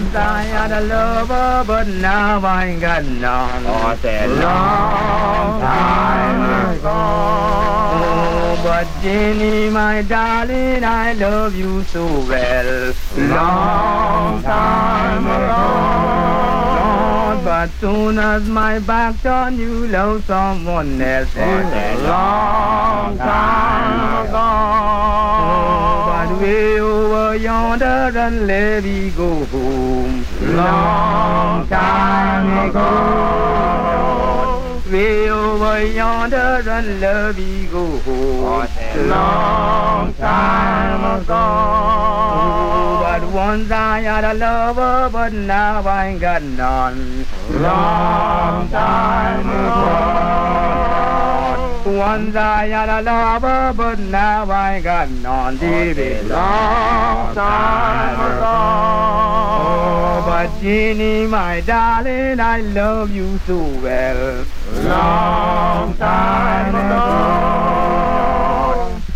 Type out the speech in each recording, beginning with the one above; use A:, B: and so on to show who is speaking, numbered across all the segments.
A: Once I had a lover, but now I ain't got none.
B: Oh, said
A: long time ago. Oh, but Jenny, my darling, I love you so well. Long time ago. But soon as my back turned, you love someone else.
B: Oh,
A: long time ago. But way over yonder and let me go home. Long time ago. Way over yonder and let me go home. Long time ago. But once I had a lover, but now I ain't got none. Long time ago. Once I had a lover, but now I ain't got none. Baby, long time ago. Oh, but Jenny, my darling, I love you so well. Long time ago.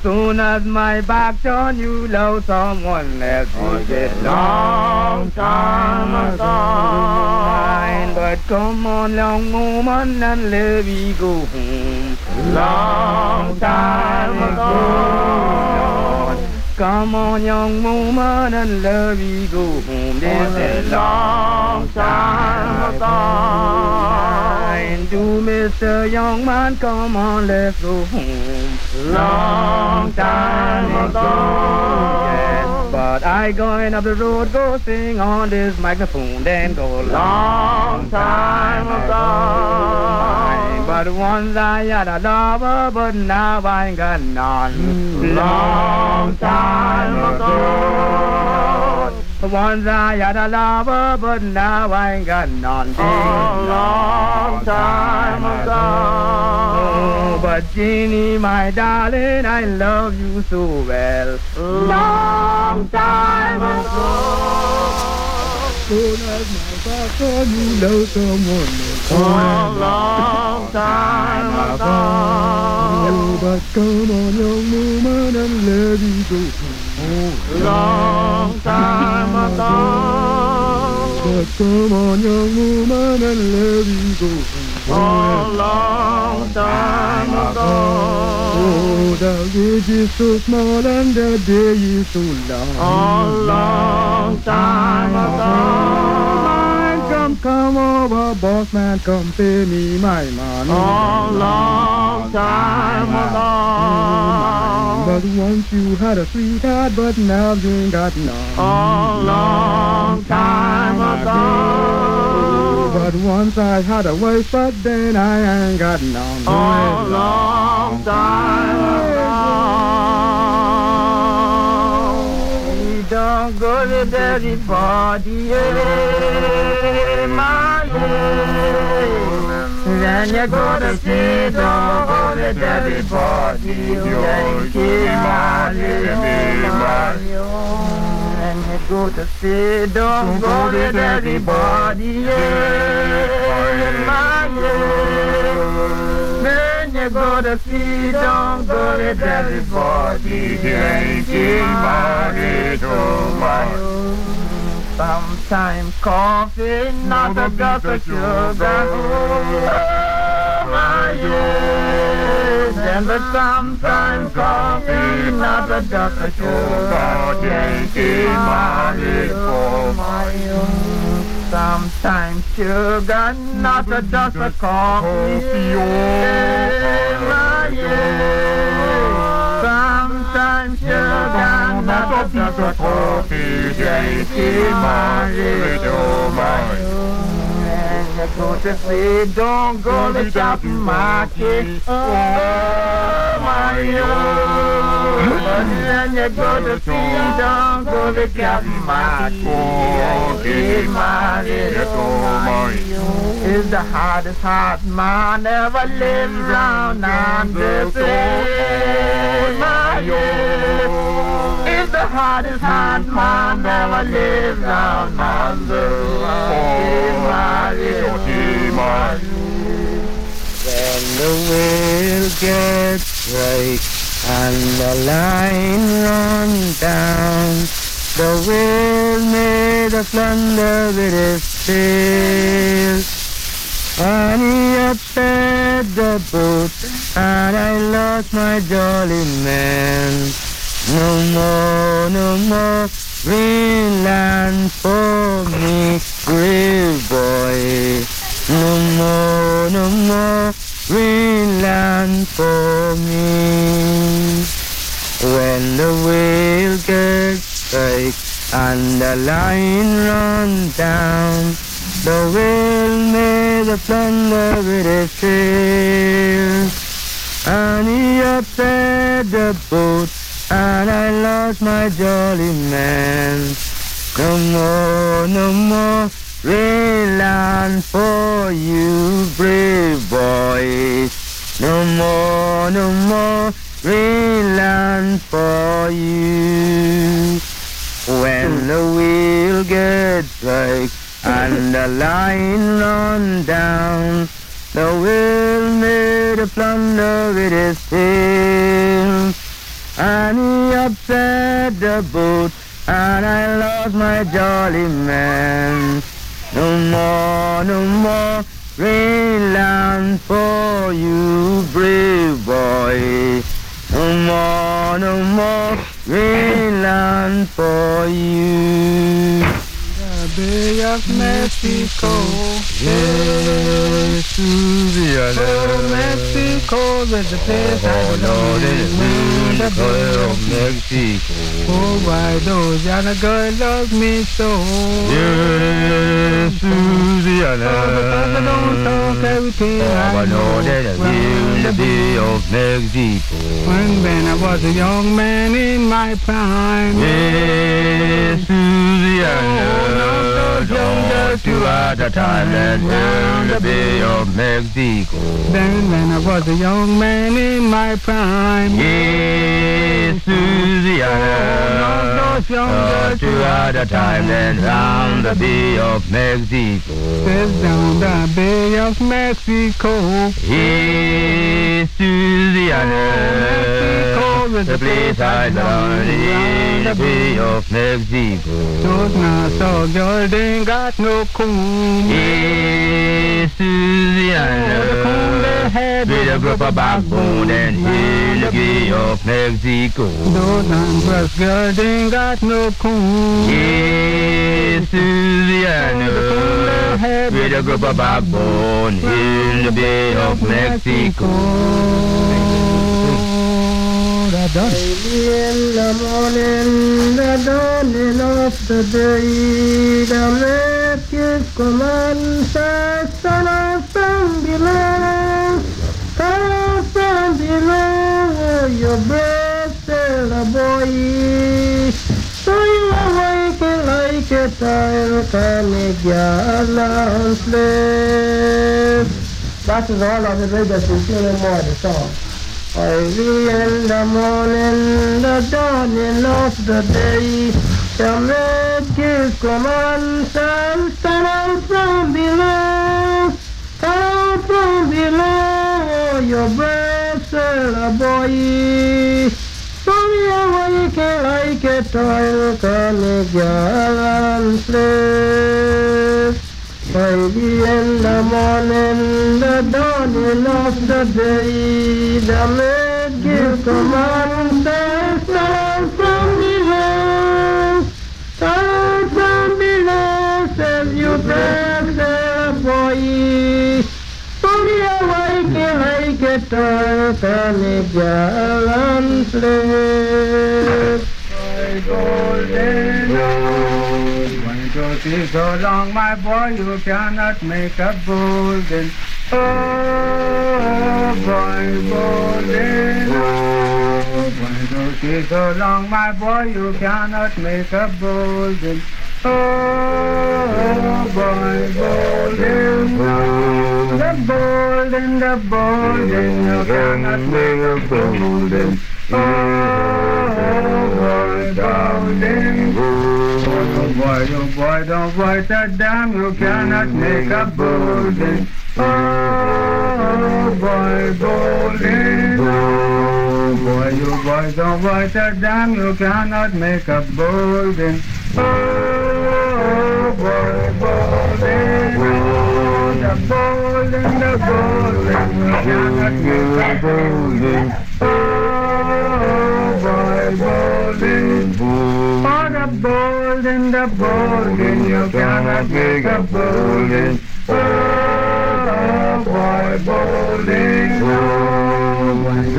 A: Soon as my back turned, you love someone else. Baby, long time ago. But come on, long woman, and let me go home. Long time ago. Come on, young woman, and let me go home. This is long time ago. And do, Mr. Young Man, come on, let's go home. Long time ago. Yes, but I going up the road, go sing on this microphone, then go long time ago. But once I had a lover, but now I ain't got none. Hmm. Long time ago. Once I had a lover, but now I ain't got none. Oh, long time ago. But Jeannie, my darling, I love you so well. Long time ago. Soon as my back on you love someone else. Oh, long time ago. But come on, young woman, and let me go. Long time ago. But come on, young woman, and let me go. Oh, long time ago. Oh, the ridge is so small and the day is so long. Oh, long time ago. Come, over, boss man, come pay me my money. Oh, long time ago. But once you had a sweetheart, but now you ain't got none. Oh, long time ago. But once I had a wife, but then I ain't got none. Oh, long time ago. Don't go to yeah, my yeah. Then you go to see, don't go to daddy party, Yankee, my yeah, and you go to see, don't go to yeah, my yeah. You go to see, don't go to daddy party, Yankee, my Sometimes coffee, not a drop of sugar. Oh, my yes. And but sometimes coffee, not a drop of sugar. My oh, my oh. Sometimes sugar, not a dust of coffee. Sometimes sugar, not a dust of coffee. My oh, my and you sleep, don't go to shop market. Oh, my oh. But then you go to sleep, don't go to shop market. Oh, my oh. Is the hardest heart man ever lived round on this earth. My oh. Is the hardest heart man ever lived round on the earth. When the wheel gets right and the line runs down, the wheel
C: made a plunder with his tail. And he upset the boat, and I lost my jolly man. No more, no more Greenland for me, brave boy. No more, no more Greenland for me. When the whale gets big and the line runs down, the whale made a plunder with tail. And he upset the boat, and I lost my jolly man. No more, no more Greenland for you, brave boys. No more, no more Greenland for you. When the wheel gets right and the line run down, the whale made a plunder with his tail. And he upset the boat, and I lost my jolly man. No more, no more Greenland for you, brave boy. No more, no more Greenland for you.
D: Bay of Mexico.
C: Yes, the
D: Oh, Mexico is the place I
C: Oh, Lord, it's
D: belong. The Bay
C: of Mexico.
D: Oh, why those young girls love me so?
C: Yes, Louisiana.
D: Oh, because I don't talk everything
C: Oh,
D: I
C: I know that it's in the
D: know.
C: Bay of Mexico.
D: When, when I was a young man in my prime.
C: Yes, Louisiana. Don't you at the time that in the Bay of Mexico.
D: Then when I was a young man in my prime.
C: Yes, Louisiana. Don't
D: girls
C: you at the time then round the Bay of Mexico.
D: Says down the Bay of Mexico.
C: Yes, Louisiana.
D: Is
C: The place I love in the Bay of Mexico.
D: Those Nassau girls ain't got no coon.
C: Yes,
D: Oh, the coon they
C: Louisiana.
D: had
C: With a group of backbone and in the Bay of Mexico.
D: Those non-breast girls ain't got no coon.
C: Yes, Louisiana. With a group of backbone in the Bay of Mexico.
D: Early in the morning, the dawning of the day, the says, Son of from below, come from below, your breath, the boy. So you awake like a child, can you get slave? That is all of the Vegas is feeling more the song. Early in the morning, the dawning of the day, the his commands and stand out from below. Come from below, your breath, a boy. Sorry, awake like a toil, can you gallant slave? Early in the morning, the dawning of the day, the maid gives command, says, down from below, from below, says you break the boy. My golden rose, is so long, my boy, you cannot make a golden. Oh, boy, golden when oh, it is so long, my boy, you cannot make a golden. Oh, boy, golden rose, the golden, the golden, you cannot make a golden. Oh, boy. Oh, boy, oh, don't voice that damn, you cannot make a golden. Oh, boy, golden rose. Boy, you boy, don't voice that damn, you cannot make a golden.
B: Oh, boy, bowling. Oh, bowling, bowling. Bowling. Oh, boy, Oh. Oh.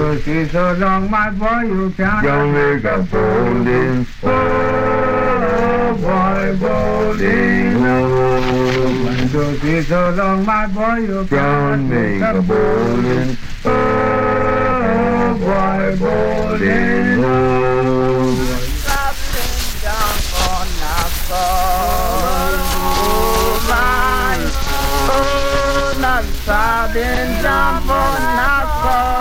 B: Oh, see so long, my boy, you cannot make a bowling. Oh, boy, bowling. Oh, when you see so long, my boy, you cannot make a bowling. Oh, boy, bowling. Traveling down on Nassau. Oh, my, oh, Nassau, been down for Nassau.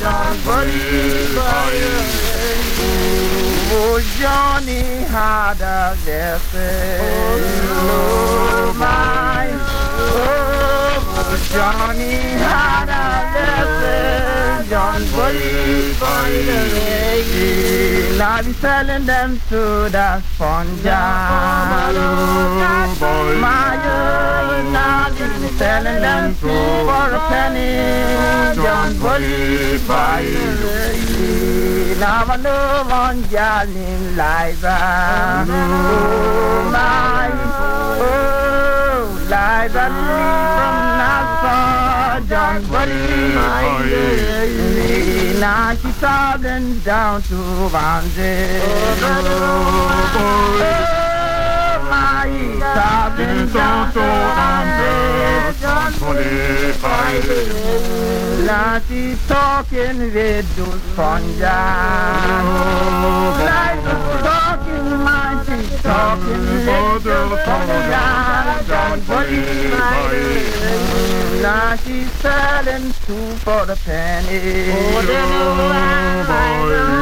B: Don't believe Oh, Johnny had a lesson. Oh, my, oh, Johnny had a lesson. John believe Now be selling them to the sponge. My, oh, now be selling them for a penny. John believe Now I know one darling Liza. Oh, my, oh, Liza from Nassau. John believe Now she's traveling down to Vanzay. Oh, my, traveling down to Vanzay. John believe now she's talking with those fungi. Like talking she's talking with those fungi. Don't believe Now she's selling two for the penny. Oh,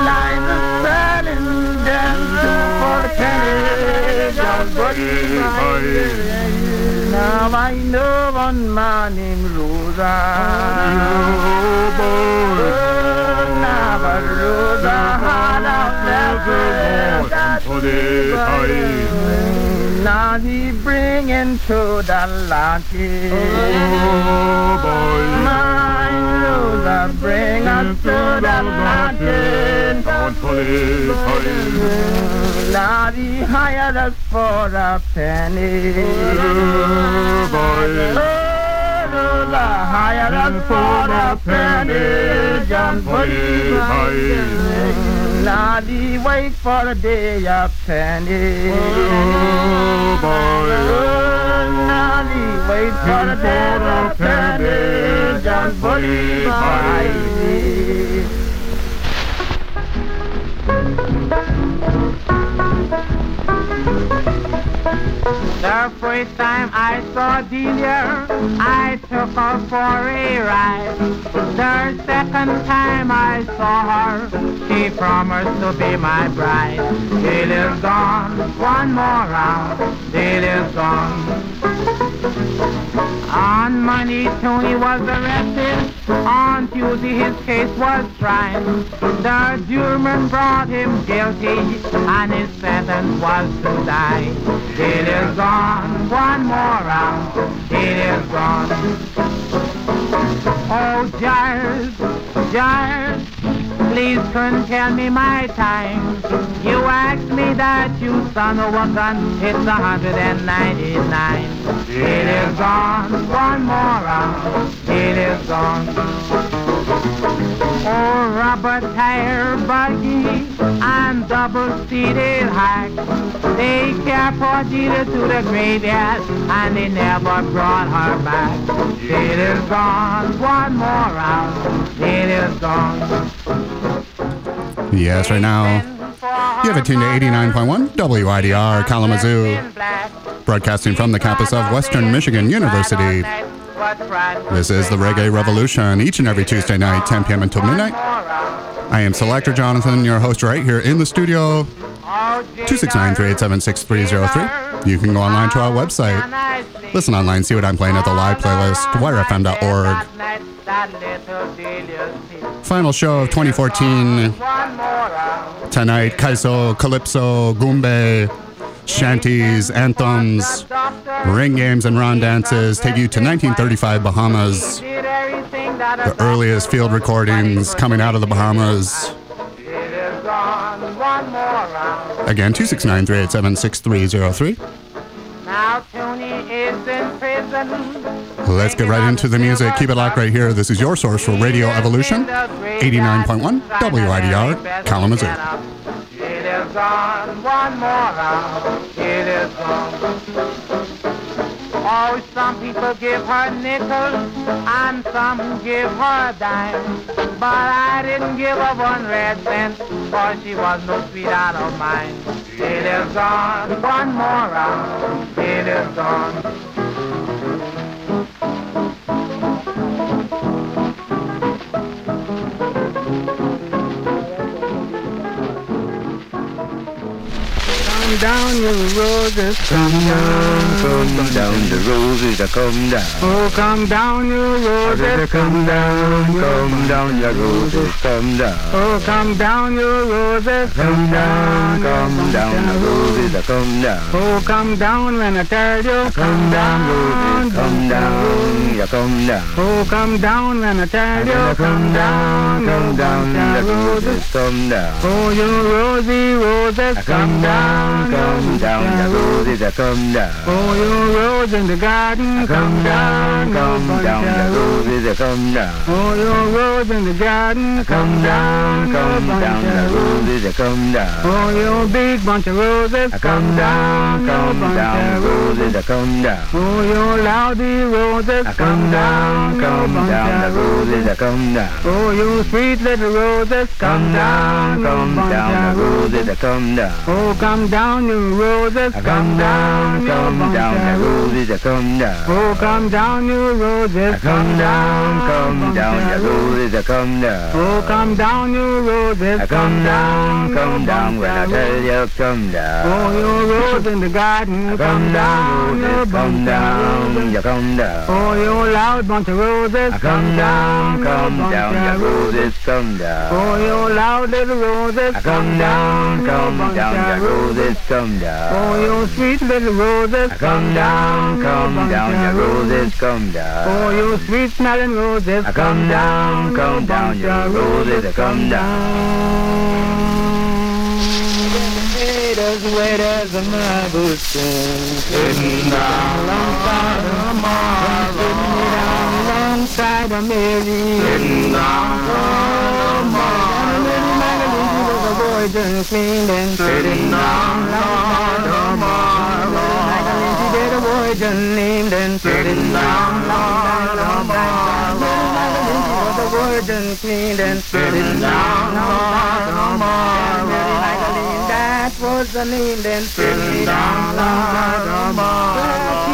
B: Like a selling them two for the penny. Don't believe Now I know one man named Rosa. Oh, Now he bringing to the lucky.
E: Oh, boy.
B: My Rosa bring us to the lucky. He hired us for a penny.
E: Oh, boy.
B: Rosa hired us for a penny. John Now he wait for the day of penny.
E: Oh, boy.
B: He wait for the day of penny. John The first time I saw Delia, I took her for a ride. The second time I saw her, she promised to be my bride. Delia's gone, one more round, Delia's gone. On Monday, Tony was arrested. On Tuesday, his case was tried. The juryman brought him guilty, and his sentence was to die. It is gone, one more round. It is gone. Oh, Giles, Giles, please couldn't tell me my time. You asked me that you son of a gun, it's a hundred and ninety-nine. It is gone, one more round, it is gone. Oh, rubber tire buggy and double-seated hack. They carried Jeter to the graveyard and they never brought her back. It is gone, one more round, it is gone.
F: Yes, right now. You have it tuned to 89.1 WIDR Kalamazoo, broadcasting from the campus of Western Michigan University. This is the Reggae Revolution, each and every Tuesday night, 10 p.m. until midnight. I am Selector Jonathon, your host right here in the studio, 269-387-6303. You can go online to our website. Listen online, see what I'm playing at the live playlist, widrfm.org. Final show of 2014. Tonight, Kaiso, Calypso, Goombay, Shanties, anthems, ring games, and round dances take you to 1935 Bahamas. The earliest field recordings coming out of the Bahamas. Again, 269 387 6303.
C: Now Tony is in prison.
F: Let's get right into the music. Keep it locked right here. This is your source for Reggae Revolution, 89.1 WIDR, Kalamazoo.
C: On one more round. It is on. Oh, some people give her nickels and some give her dimes. But I didn't give her one red cent, for she was no sweetheart of mine. It is on one more round. It is on.
A: Come down, you roses, come down,
C: Come down, the roses come down.
A: Oh, come down, you roses, come down,
C: Come down, your roses, come down.
A: Oh, come down, you roses, come down,
C: Come down, the roses come down.
A: Oh, come down when I tell you,
C: Come down, roses, come down, yeah, come down.
A: Oh, come down when I tell you,
C: Come down, come down, the roses, come down.
A: Oh, you rosy roses,
C: Come down, come down, the roses are come down.
A: Oh, you rose in the garden,
C: Come down, come down, the roses are come down.
A: Oh, you rose in the garden,
C: Come down, come down, the roses are come down.
A: Oh, you big bunch of roses,
C: Come down, come down, the roses are come down.
A: Oh, you loudy roses,
C: Come down, come down, the roses are come down.
A: Oh, you sweet little roses,
C: Come down, come down, the roses are come down.
A: Oh, come down, you roses,
C: Come down, come down, the roses come down.
A: Oh, come down, you roses,
C: Come down, come down, the roses come down.
A: Oh, come down, you roses,
C: Come down, come down, when I tell you come down.
A: Oh, you rose in the garden,
C: Come down,
A: you
C: come down, you come down.
A: Oh, you loud bunch of roses,
C: Come down, come down, the roses come down.
A: Oh, you loud little roses,
C: Come down, come down, the roses come down.
A: Oh, you sweet little roses,
C: Come down, come down, your roses come down.
A: Oh, you sweet smelling roses,
C: Come down, come down, your roses come down.
A: Haters, waiters, and marble spoons,
C: Sitting down alongside of Marlon.
A: sitting down alongside of Mary.
C: Sitting down
A: she was a virgin, clean and
C: Sitting down alongside of.
A: Magdalene, she did a virgin, named and
C: Sitting down alongside of Marlon.
A: Magdalene, she was a virgin, clean and
C: Sitting down alongside of Marlon.
A: That was the name then.
C: Sitting down alongside of Marlon.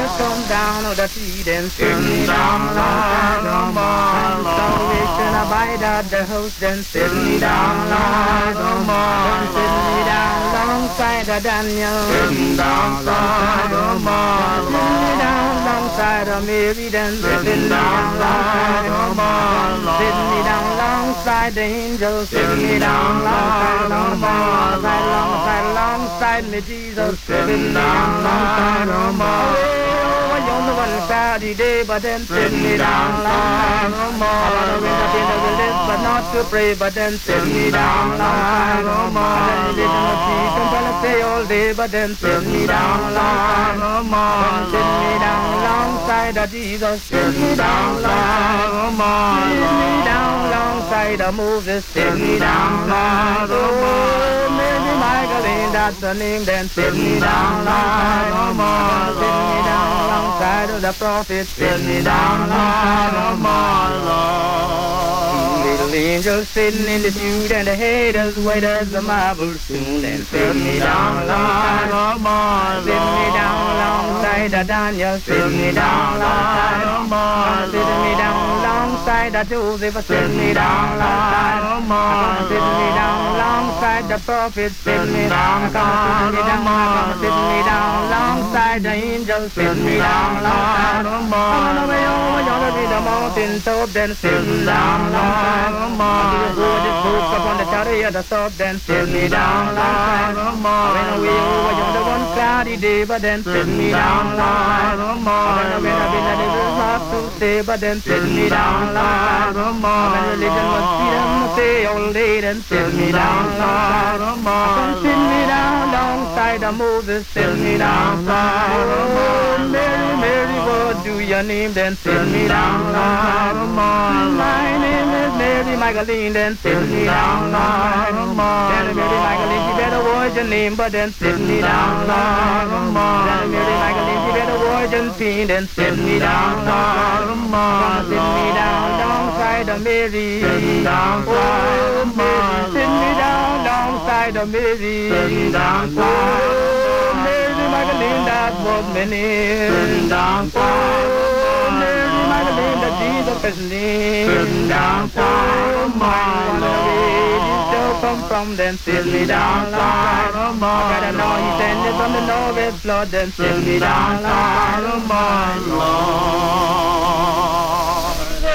A: You come down on the feet and
C: Sitting down alongside of Marlon.
A: Salvation abide at the house then
C: Sitting down alongside of Marlon.
A: Sitting me down alongside of Daniel
C: Sitting down alongside of
A: Sitting me
C: Marlon.
A: down alongside of Mary then
C: Sitting down alongside of Marlon.
A: Sitting me down alongside the angels
C: Sitting me down alongside of Marlon.
A: alongside, alongside me Jesus
C: Sitting down alongside of Marlon.
A: Oh, on one cloudy day, but then sit me down alongside
C: of
A: I went up in the wilderness, but not to pray, but then sit me down alongside I didn't sleep until I stay all day, but then sit me down alongside Come sit me down alongside of Jesus, sit me down alongside Sit me down alongside of Moses, sit me down alongside Oh, Mary Magdalene, that's the name, then sit me down alongside Sit me down alongside of the prophet, sit me down alongside of Little angels sitting in the chute and the haters wait as the marble spoon and sit me down alongside of Sit me down alongside of Daniel, sit me down alongside of Sit me down alongside alongside the Joseph, sit me down alongside. Come sit me down alongside the prophet, sit me down. Come sit me down, come sit me down alongside the angel, sit me down. Come on away over yonder to the mountain top, then sit me down alongside. Come on, to the book upon the chariot, the top, then sit me down on, when away over yonder one cloudy day, but then sit me down on, when I've been at the hard to say, but then sit me down alongside. Come on, when religion was say all day, then sit me down. on, sit me down alongside of Moses, sit me down. alongside. Oh, Mary, Mary, what do your name, then? Sit me down on, my name is Mary Magdalene, then. Sit me down on, Mary Magdalene, you better watch your name, but then sit me down on, Mary Magdalene, you better watch your fiend, then sit me down on, sit me down alongside of Mary. Down alongside, Mary, sit me down alongside of Mary. Down alongside, Mary Magdalene, that was my name. Sit me down alongside, Mary Magdalene, that Jesus is me down alongside, come from, sit me down, Lord. I gotta know you send it from the Northwest, Lord, then sit me down, Lord.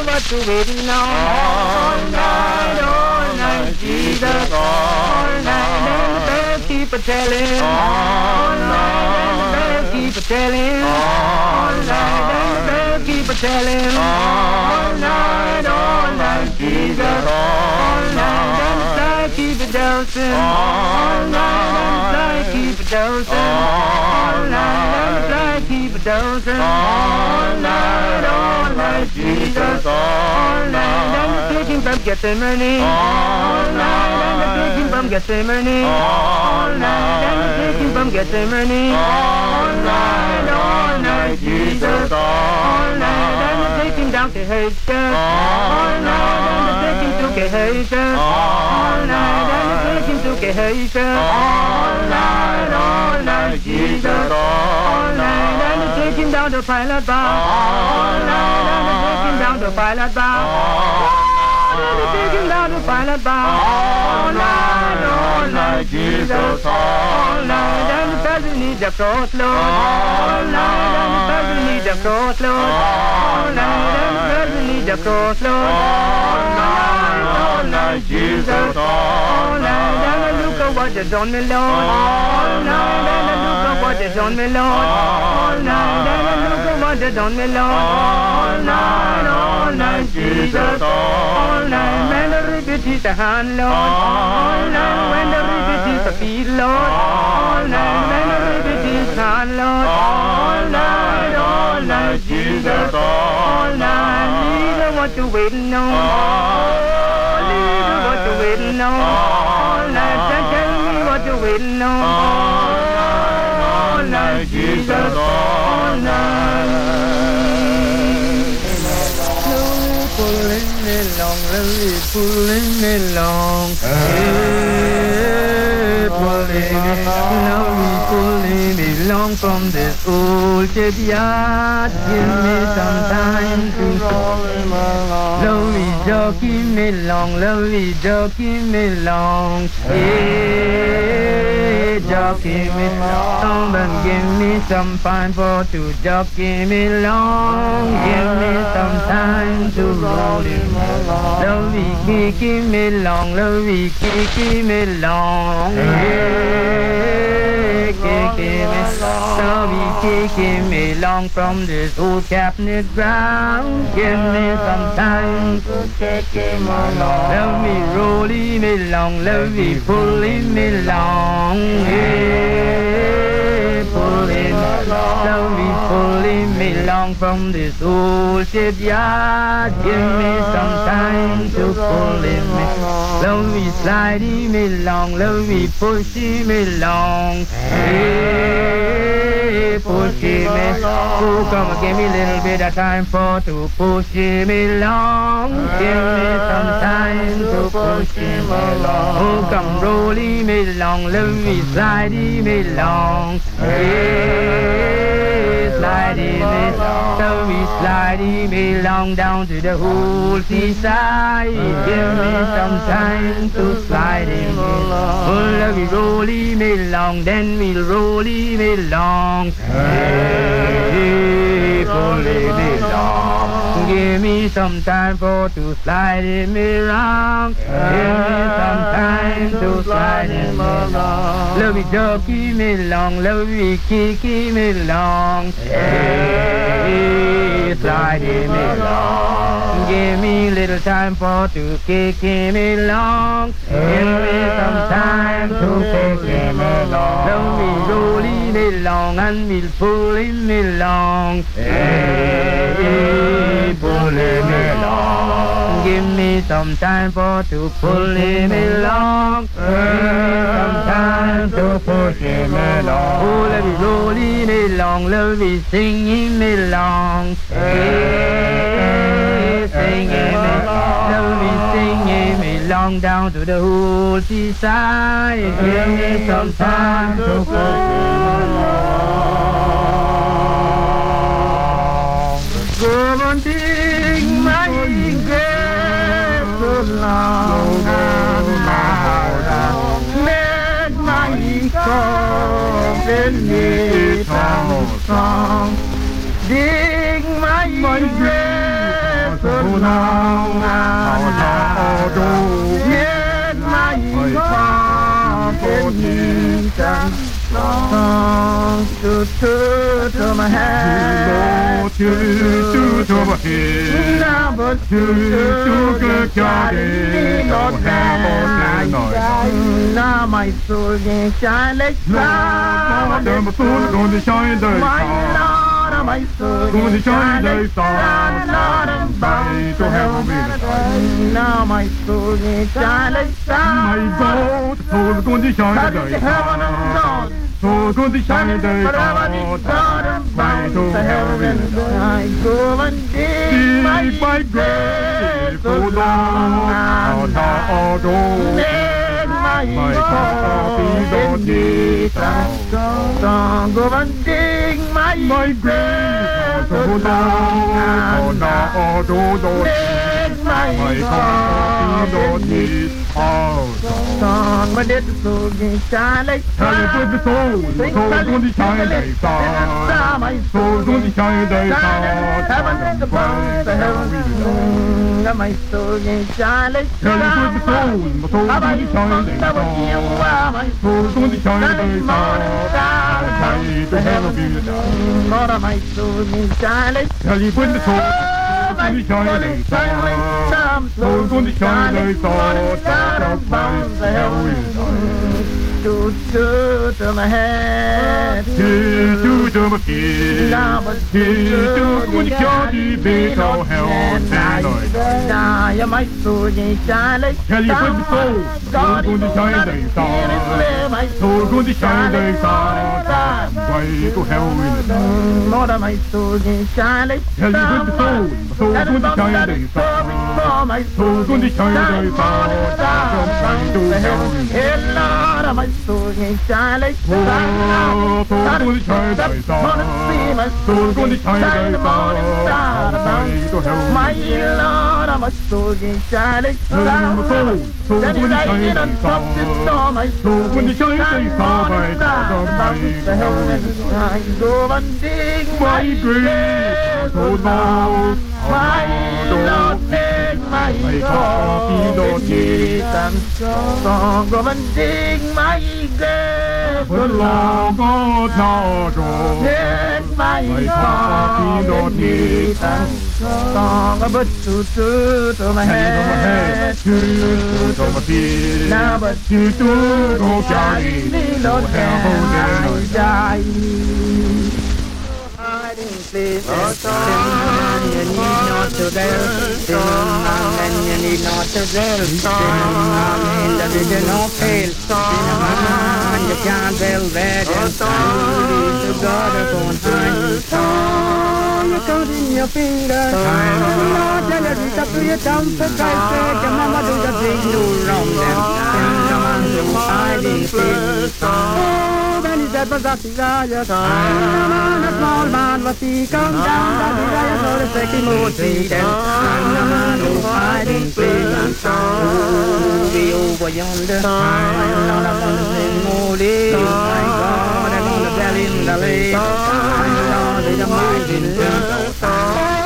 A: What you waiting on? All night, all night, Jesus. All night, and keep a telling. Oh, all night, and the bells keep a telling. Oh, all night, and the bells keep a telling. Oh, all night, all night, Jesus. All night, and the sky keep it dancing. All night, and the sky keep it dancing. All night, and the sky keep it dancing. All night, all night, Jesus. All night, and the taking from Gethsemane. All night, and the taking from Gethsemane. All night, and the taking from Gethsemane. All night, all night, Jesus. All night, and the taking down to Haitian. All night, and the taking to Haitian. All night, and the taking to Haitian. All night, all night, Jesus. All night, and the taking down to Pilate bar. All night, and the taking down to Pilate bar. All night, all night, Jesus. All night, and the person needs the cross, Lord. All night, and the person needs the cross, Lord. All night, and the person needs the cross, Lord. All night, all night, Jesus. All night, and look at what you done me, Lord. All night, look at what you done me, Lord. All night, and look at what you done me, Lord. All night, all night, Jesus. All night, when the ribbit is the hand, Lord. All night, when the ribbit is the feet, Lord. All night, when the ribbit is hand, Lord. All night, all night, Jesus. All night, leader, what you waiting on? Oh, leader, what you waiting on? All night, tell me what you waiting on? All night, Jesus. All night. Pulling along, slowly pulling along. Hey, pulling me, slowly pulling me along from this old shipyard. Give me some time to roll him along. Slowly me along, slowly me along. Jockey me along, but give me some time for to jockey me along. Give me some time to roll him along. Slowly kicking me along, slowly kicking me along. Hey, kicking me slowly kicking me along from this old cabinet ground. Give me some time to kick him along. Let me rolling me along, let me pulling me along. Hey, pulling me. Let pulling me long from this old shipyard. Give me some time to pull me. Let me sliding me long, let me pushing me long. Pushing me. Oh, come give me a little bit of time for to push him along. Give me some time to push him along. Oh, come rolling me along, let me sliding me along. Hey, sliding me. So we slide him along down to the whole seaside. Give me some time to him along. Oh, we roll him along, then we'll roll him along. Hey, pull him along. Give me some time for to slide him around. Give me some time to slide him along. Let me jerk him along, let me kick him along. Hey, slide him along. Give me little time for to kick him along. Give me some time to kick him along. Let me roll him along and we'll pull him along. Hey, pull him along. Give me some time for to pull him along. Give me some time to push him along. Oh, let me roll him along. Let me sing him along. Hey, sing him along. Let me sing him along down to the whole seaside. Give me some time to push him along. Go on, dig my grave so long and hard. Make my coffin neat and strong. Dig hard. Make my to my head.
E: to to to my
A: soul can shine like
E: Now
A: stars.
E: my soul is going to shine the
A: My
E: star.
A: Lord, my soul
E: Going to
A: shine
E: shine the
A: like
E: star.
A: stars. Lord, I'm bound
E: to heaven be the star.
A: Now my soul can shine like
E: My
A: stars.
E: God, soul is going to shine
A: That
E: the
A: is the heaven of
E: star.
A: God.
E: Soul is going to shine the
A: Forever the God
E: star.
A: of
E: My
A: bound
E: to
A: to heaven.
E: heaven.
A: I go and dig my
E: Dig my
A: grave
E: grave
A: so
E: so
A: long
E: long,
A: and
E: now
A: hard.
E: go.
A: Make my
E: My
A: coffin
E: coffin
A: neat
E: neat
A: and strong. Go and dig my
E: My grave
A: so
E: so
A: long
E: long,
A: and
E: now
A: hard.
E: go.
A: Make my
E: My Tell you put the soul, the star.
A: My
E: shine the
A: the. My soul
E: soul.
A: My
E: to shine the the.
A: Lord, soul
E: Tell you put the soul, the soul's going to shine the star. Soul's going to shine the star. Tell the heaven be the star.
A: to to to my head.
E: Till to the machine. Till to when you can't be so hell tonight.
A: Now you might soul can shine like
E: Tell you put the soul, soul's going to shine the star. Going to shine the star. Way to hell the.
A: Lord, my soul can shine like
E: Tell you the soul, the going to shine the.
A: My
E: Soul's going to shine the star. Way to hell in the dark.
A: Hey, Lord, my soul can shine like
E: Oh, soul's going to shine the star. Soul's going to shine the star. Way to hell in
A: My on
E: the dark.
A: Lord, my soul can shine like
E: Soul, soul, soul's
A: That is
E: going to
A: I
E: shine
A: in a
E: the
A: trumpet
E: star.
A: storm, my soul
E: When the shine the star by God
A: the heaven I go and dig
E: My
A: my
E: grave
A: grave
E: so long.
A: My Lord, take my
E: My
A: coffin
E: coffin
A: neat and strong. Go and dig my grave so
E: When
A: long.
E: long God now go.
A: Take my
E: My
A: coffin
E: coffin
A: neat and strong. But to to to my head, to
E: To my feet.
A: now but
E: To to go carry.
A: me, Lord,
E: To
A: can
E: heaven
A: I die? Hiding place, and you need not to dare. Cinnamon, and you need not to dare. Cinnamon, that it did not fail. Cinnamon, you can't tell that. And you to God upon high. Song, you count in your fingers. Lord, tell it reach up to your tongue for Christ's sake. Your mama do the thing do wrong then. Cinnamon, do hiding place. Oh, when he said was a desire. Cinnamon, a small man my feet come down, down the right for the second more tree. Then I'm no hiding place. Be over yonder. I'm not up on the same moldy. My God, I'm on the valley in the lake. I'm Lord, the mighty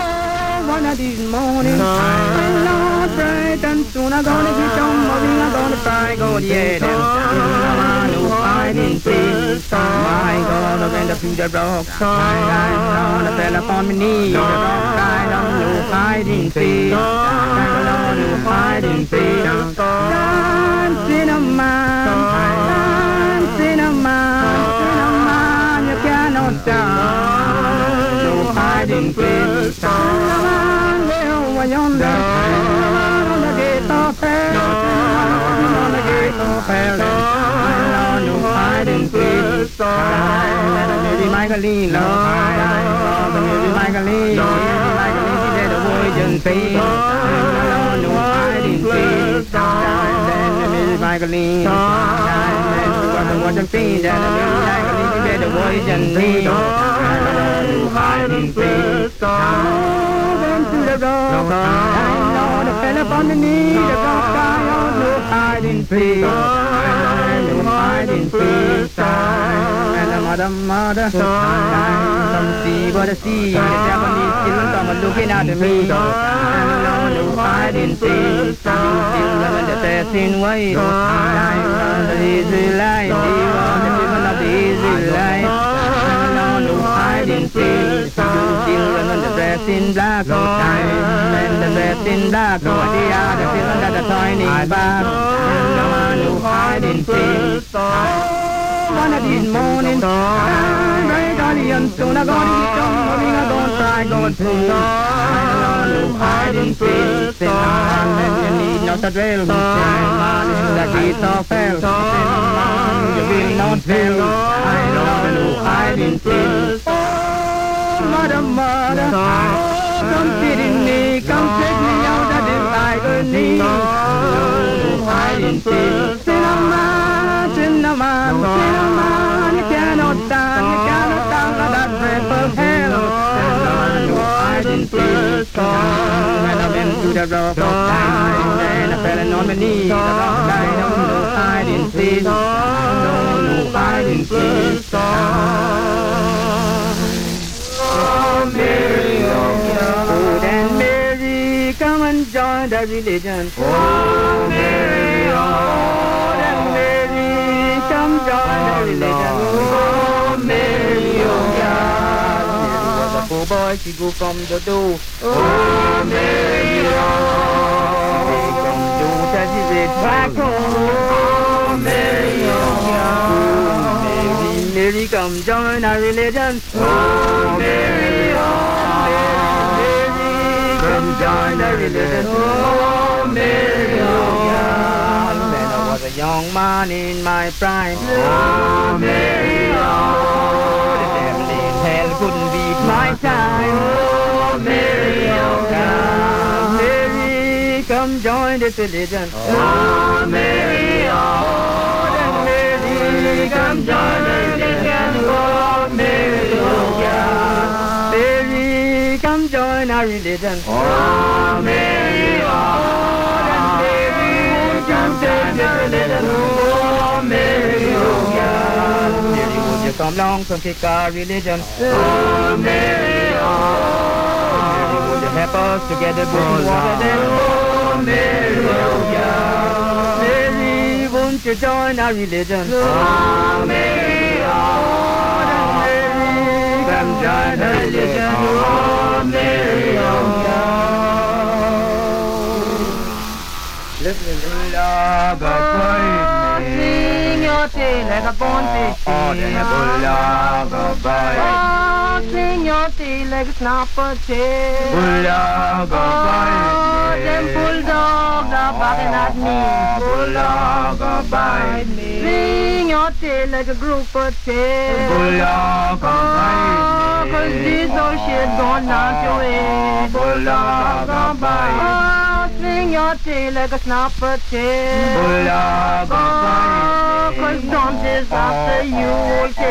A: one of these mornings. Lord, bright and soon I'm gonna get moving, I'm gonna fly, go yeah, them. I'm no hiding place. My God, I went up to the rock. My Lord, I fell upon my knee. The rock died, I'm no hiding place. My Lord, no hiding place. Dancing a man, a man, a man, you cannot dance. No hiding place. Cinnamon, way over yonder. Cinnamon on on the gate of hell. Lord, no hiding place. Maybe Michaeline, Lord. Maybe Michaeline. Maybe Michaeline, she said the virgin face. Lord, no hiding place. Maybe Michaeline. Maybe virgin face. Maybe Michaeline, she said the virgin face. Lord, no hiding place. Then to the rock, the fell upon the knee, the rock guy on no hiding place, no hiding place. And the mother, mother, some see what I see, the Japanese children come looking at me, no hiding place. Still in the passing way, I'm the Israelite, the people of the Israelite. No hiding place, still in the dress in black, oh time, and the dress in black, oh the other still under the tiny back, no hiding place. One of these mornings, I'm very guardian, soon I'm gonna done, moving, I'm gonna try, going to, no hiding place, and you need not a drill, the guitar fell, you will not fail, I know no hiding place. Oh, mother, mother, come in me, come take me out of this agony. No hiding place. Cinnamon, cinnamon, cinnamon, you cannot stand, you cannot stand that breath hell. No hiding place. And I went to the rock time, and I fell on my knees. The rock died, no hiding place. No hiding place. Oh, Mary, oh, then Mary, come and join the religion. Oh, Mary, oh, then Mary, come join the religion. Oh, Mary, oh, God. Mary was a poor boy, she grew from the door. Oh, Mary, oh, she from the door till she reached back home. Oh, Mary, oh, Mary, come join our religion. Oh, Mary, oh, Mary, come join our religion. Oh, Mary, oh, When I was a young man in my prime. Oh, Mary, oh, the devil in hell couldn't beat my time. Oh, Mary, oh, Mary, come join this religion. Oh, Mary, oh, Mary, come join the religion. Oh, Mary, oh, God. Mary, come join our religion. Oh, Mary, oh, Mary, come join the religion. Oh, Mary, oh, God. Mary, would you come along and kick our religion? Oh, Mary, oh, Mary, would you help us to get the broken water Oh, Mary, oh, won't you join our religion? Oh, Mary, oh, Mary, come join religion. Oh, Mary, oh, to love,
B: Ah, ah, oh, tale like a born fish.
A: Oh, then a bulldog, a boy.
B: Oh, sing your tale like a snapper tail.
A: Bulldog, a
B: Oh, them bulldogs are ah, barking at me.
A: Bulldog, a bite me.
B: Sing your tale like a group of tail.
A: Bulldog, a
B: Oh,
A: bite
B: cause
A: me.
B: this old shit gone down your head.
A: Bulldog, a bite
B: Oh, sing your tale like a snapper tail.
A: A
B: Oh,
A: bite
B: cause
A: me.
B: don't after you,
A: a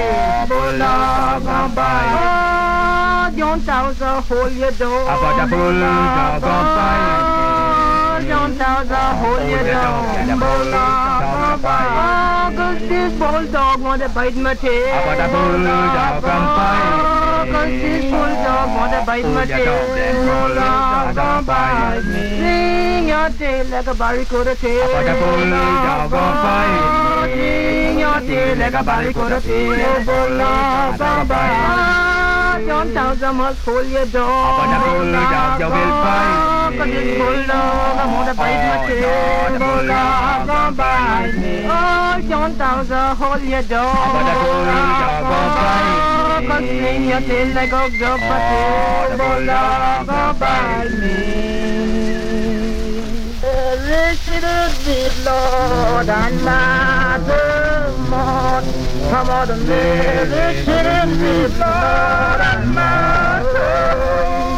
A: bite
B: Oh, John Towser, hold your door.
A: Bulldog on fire.
B: John Towser, hold your door. Fire. Cause this bulldog wanna bite my tail.
A: Fire.
B: Cause this bulldog wanna bite my tail. Bulldog on fire. Sing your tail like a barracuda tail.
A: About the bulldog on fire.
B: Sing your tail like a barracuda tail. Bulldog on fire. John Towser must hold your door.
A: About the bulldog, you will fight.
B: Cause this bulldog I wanna bite my tail. Bulldog on bite me. Oh, John Towser, hold your door.
A: About the bulldog on fire.
B: Cause swing your tail like a grubber tail. Bulldog on bite me. Richard the Lord and Mother Maud. Come on, the the Lord and Mother.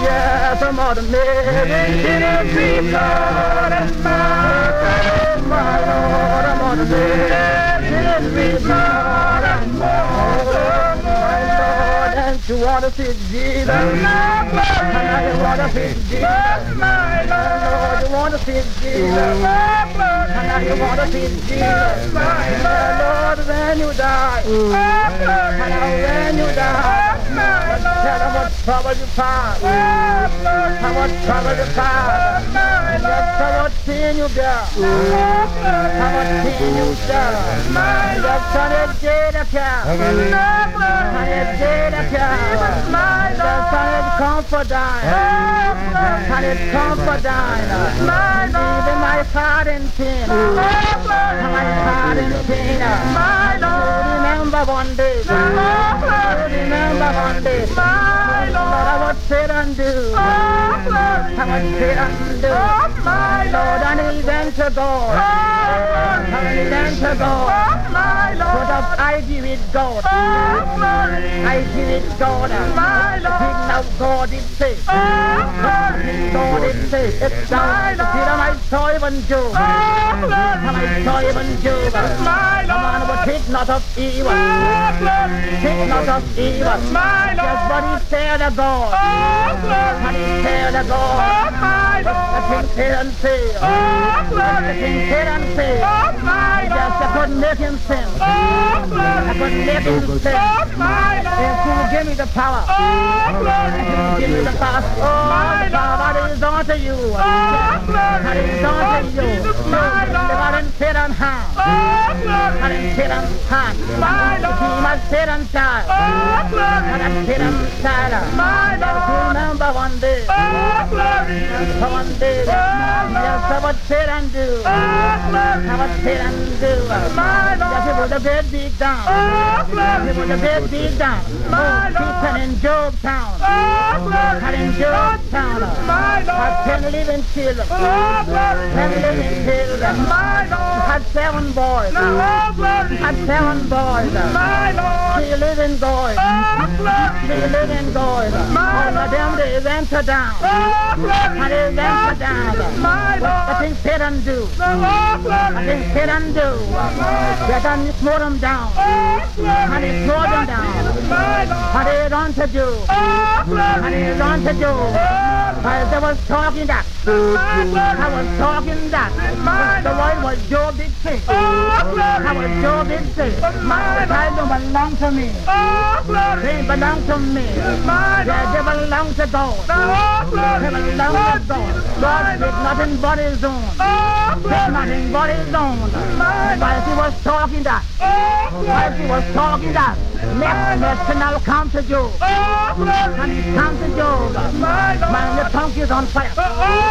B: Yeah, come on, the Richard the Lord and Mother. My Lord, I'm on the the Lord and. My Lord, and you want to see Jesus? And you want to see Jesus? My Lord, you want to see Jesus? And you want to see Jesus? My Lord, when you die, and when you die, tell them what trouble you found, how much trouble you found, just how much sin you got, how much sin you got, just on a day to count, on a day to count, just on a comfort dine, on a comfort dine, even my heart in pain, my heart in pain, remember one day, remember one day, my Lord, I would sit and do, I would sit and do, my Lord, and then to go, and then to go, my Lord, put up I give it God, I give it God, my Lord, now God did say, God did say, it's down, the feet of my soul and Job, my soul and Job, my Lord, would take not of evil, take not of evil, just what he said to God, what he said to God, the king said and say, the king said and say, just I couldn't make him sin, I couldn't make him sin, if you give me the power, if you give me the power, oh, God, it is unto you, it is unto you, God and sit on hand, God and sit on hand, he must sit on child, God and sit on child, remember one day, remember one day, yes, I would sit and do, I would sit and do, yes, it would have been big down, it would have been big down, oh, people in Job town, had in Job town, had ten living children, ten living children, had seven boys, had seven boys, three living boys, three living boys, all of them they went down, and they went down, the thing said and do, the thing said and do, they done throw them down, and they throw them down, and they don't to do, and they don't to do, and they was talking that, I was talking that, the Lord was Job did say, I was Job did say, my child don't belong to me, they belong to me, yeah, they belong to God, they belong to God, God did nothing but his own, did nothing but his own, while he was talking that, while he was talking that, next I'll come to you, and he to you, man, your tongue is on fire,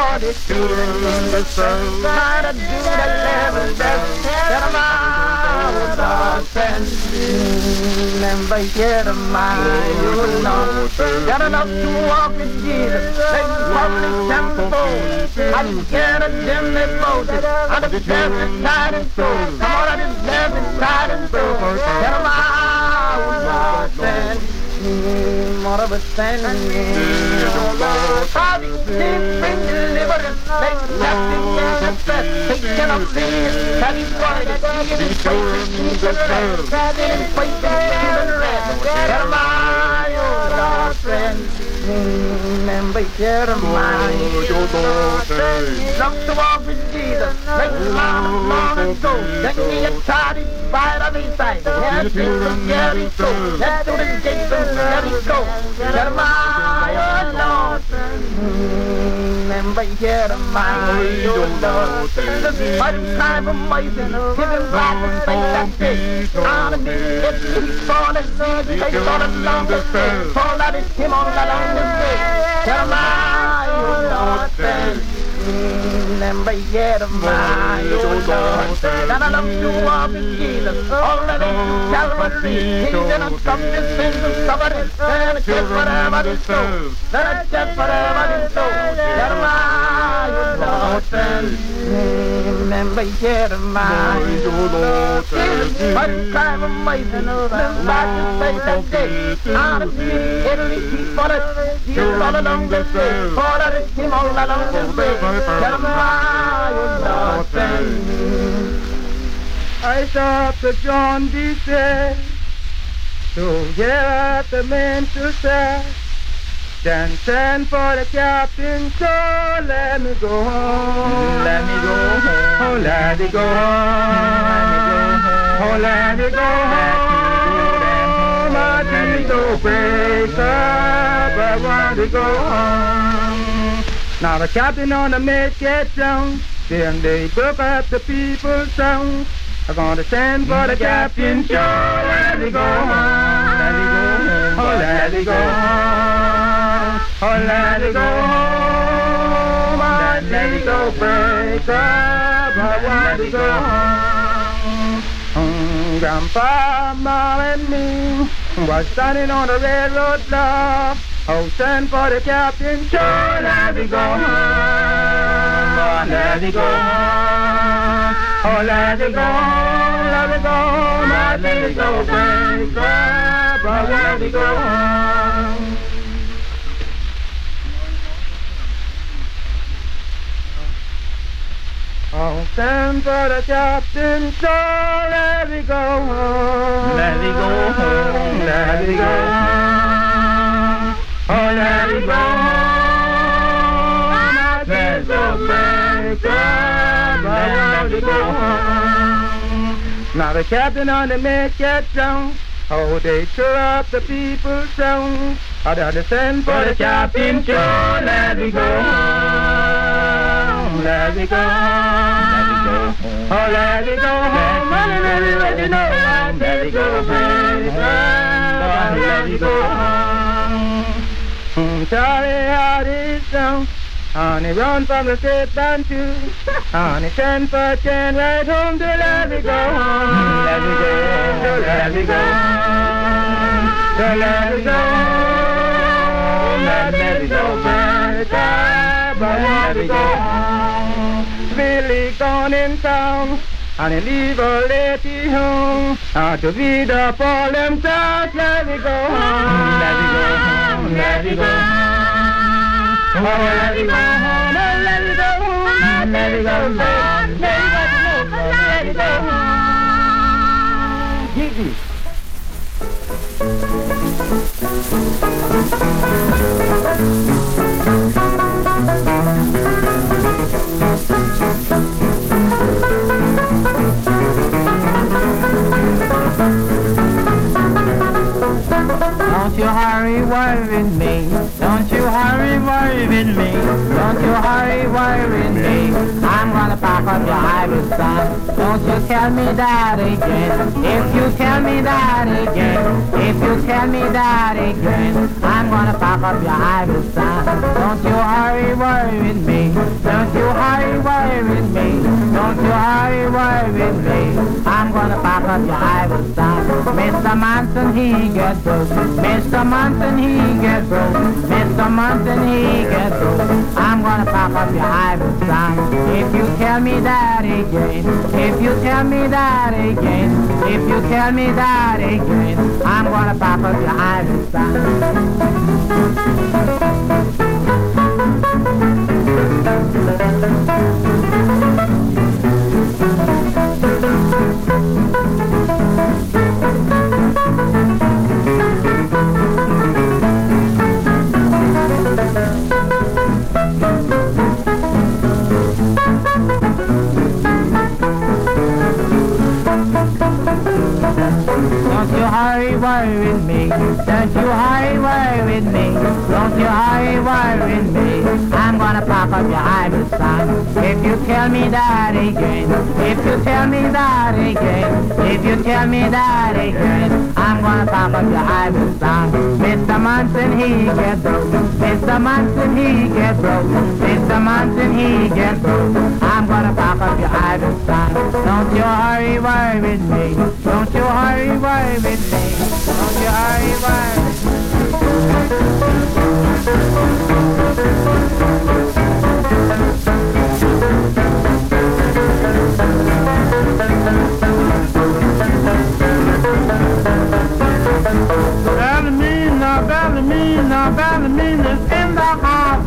B: Children in the sun, try to do the level best. Get a send Remember, here to mine, you know. Got enough to walk with Jesus. They public temple. I just get a dimly floated. I just and tide and soul. I just and tide and soul. Get a mile, Lord, send more of a send How these things bring deliverance. They left in the best. Taking up things. That is why they give it faith the rest. That is faith in the rest. Get a mile, Lord, send Remember Jeremiah. Love to walk with Jesus. Make long, long ago. Let me get tired in spite of his sight. Yes, it's Jericho. Let's do the gates of Jericho. Jeremiah, Lord. Remember Jeremiah, your Lord. The mighty time of amazing. Give him back and say that day. Honor me, if he's fallen, take on a longer stay. Fall out his him on the longer stay. Jeremiah, Lord, Remember Jeremiah, Lord, that I love to walk with Jesus. Already Calvary, he's in a something sin to suffer it. And a kiss forever his soul. Then a kiss forever his soul. Jeremiah, Lord, send Remember Jeremiah, one time amazing. Live back and say that day. Out of Italy, he followed. Jesus all along the way. Followed him all along the way. Jeremiah, Lord, send
A: I saw the John D. said, to get the men to say, then send for the captain, so let me go home. Let me go home. Oh, let me go home. Oh, let me go home. My teeth don't break up, I want to go home. Now the captain on the mate gets down, then they broke up the people's songs. I'm gonna send for the captain, sure, let me go home. Let me go home. Oh, let me go home. Oh, let me go home. My teeth don't break up, I want to go home. Mm, Grandpa, Mom, and me was standing on the railroad block. Oh, send for the captain, sure, let me go home. Oh, let me go home. Oh, let me go let me go home, let me go break up, oh, let me go home. Oh, send for the captain, so let me go home. Let me go home, let me go home. Oh, let me go home. My will break up, let me go home. Now the captain on the mate gets down. Oh, they cheer up the people's songs. I got to send for the captain, so let me go home. Let me go home. Let me go home. Oh, let go home. Let me, let me, let me know. Let me go home. Let me go home. Mm, Charlie had his song. And he run from the state band too. And he sent for ten right home to let me go home. Let me go home. Let me go home. Let me go home. Let me go back. Let me go home. Billy gone in town. And he leave a lady home. And to feed up all them thoughts. Let me go home. Let me go home. Let me go home. Oh, let me go home, oh, let me go home, let me go home, let me go home, let me go home. Thank you.
B: Don't you hurry worrying me. Don't you hurry worrying me. Don't you hurry worrying me. I'm gonna pack up your Irish son. Don't you tell me that again. If you tell me that again. If you tell me that again. I'm gonna pack up your Irish son. Don't you hurry worrying me. Don't you hurry worrying me. Don't you hurry worrying me. I'm gonna pack
F: up your Irish side. Mr. Manson, he get broke. Mr. Monson, he get broke. Mr. Monson, he get broke. I'm gonna pop up your Irish side. If you tell me that again, if you tell me that again, if you tell me that again, I'm gonna pop up your Irish side. He get broke. Mr. Munson, he get broke. Mr. Munson, he get broke. I'm gonna pop up your son. Don't you hurry worry with me. Don't you hurry worry with me. Don't you hurry worry.
B: Bellamina,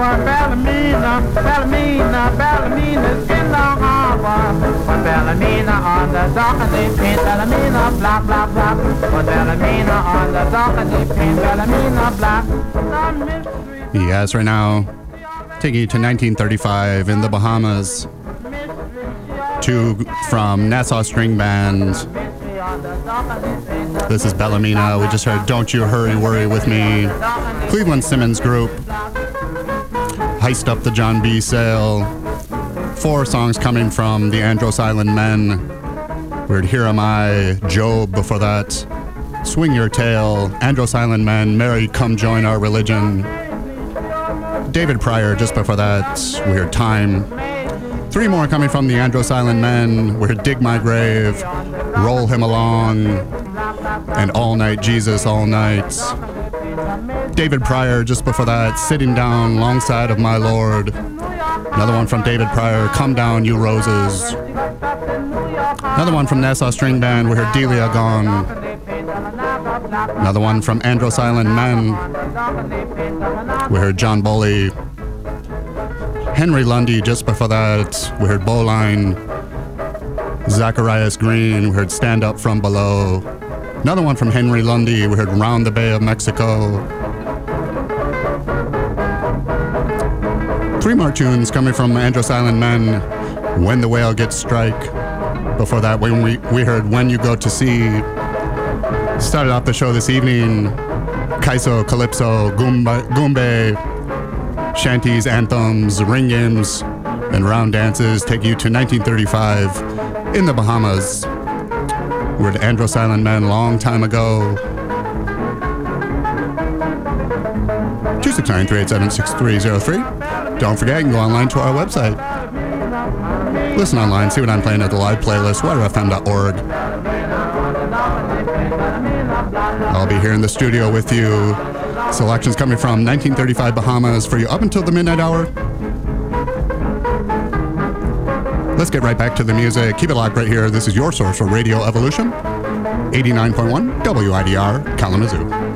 B: harbor. Bellamina, Bellamina, Bellamina's in the harbor.
F: One Bellamy on the dock and they paint Bellamy blah blah blah. One Bellamy on the dock and they paint.
B: The mystery,
G: Yes, right now, taking you to 1935 in the Bahamas. Two from Nassau String Band. This is Bellamina. We just heard Don't You Hurry Worry With Me. Cleveland Simmons Group. Histe Up the John B. Sail. Four songs coming from the Andros Island Men. We heard Here Am I, Job before that. Swing Your Tail, Andros Island Men, Mary Come Join Our Religion. David Pryor just before that. We heard Time. Three more coming from the Andros Island Men. We heard Dig My Grave, Roll Him Along, and All Night Jesus All Night. David Pryor just before that, Sitting Down Alongside of My Lord. Another one from David Pryor, Come Down You Roses. Another one from Nassau String Band, we heard Delia Gone. Another one from Andros Island Men, we heard John Bully. Henry Lundy just before that, we heard Bowline. Zacharias Green, we heard Stand Up From Below. Another one from Henry Lundy, we heard Round the Bay of Mexico. More tunes coming from Andros Island Men, When the Whale Gets Strike. Before that, when we, we heard When You Go to Sea. Started off the show this evening, Kaiso, Calypso, Goomba, Goombay, shanties, anthems, ring-ins, and round dances take you to 1935 in the Bahamas. We're the Andros Island Men long time ago. 269-387-6303. Don't forget, you can go online to our website. Listen online, see what I'm playing at the live playlist, widrfm.org. I'll be here in the studio with you. Selections coming from 1935 Bahamas for you up until the midnight hour. Let's get right back to the music. Keep it locked right here. This is your source for Reggae Revolution. 89.1 WIDR Kalamazoo.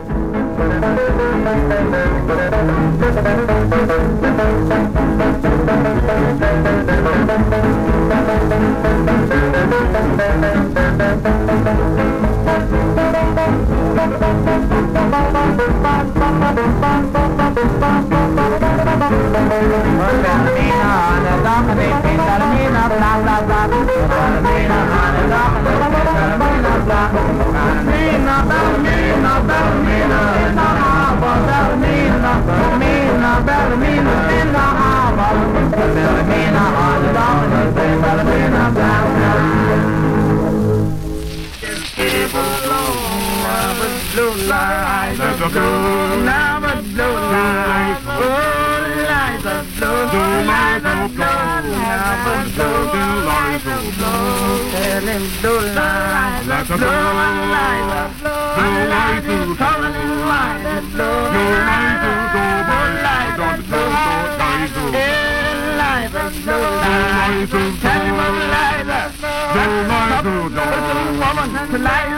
B: But lights, oh, Tell him lies, blue lies, coming in lies, blue lies, blue lies, blue lies, blue lies, tell him blue lies, blue lies, woman,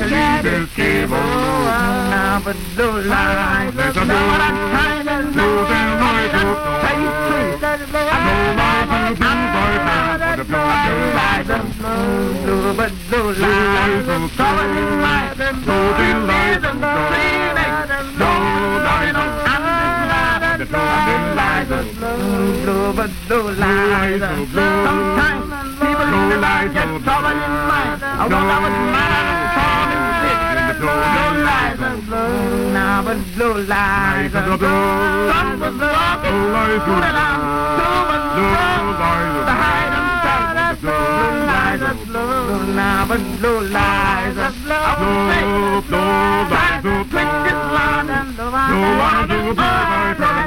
B: to leave this now but I'm trying to do, is take three, blue, but lies, coming in light, blue bleeding, blue lies, blue, but. Sometimes people get in mind. I sick. Blue lies, now but blue lies. Sun was walking through the land, two was strong, the hide and tight. Blue lies, blue, now but blue lies. I will say, try to twist this line and the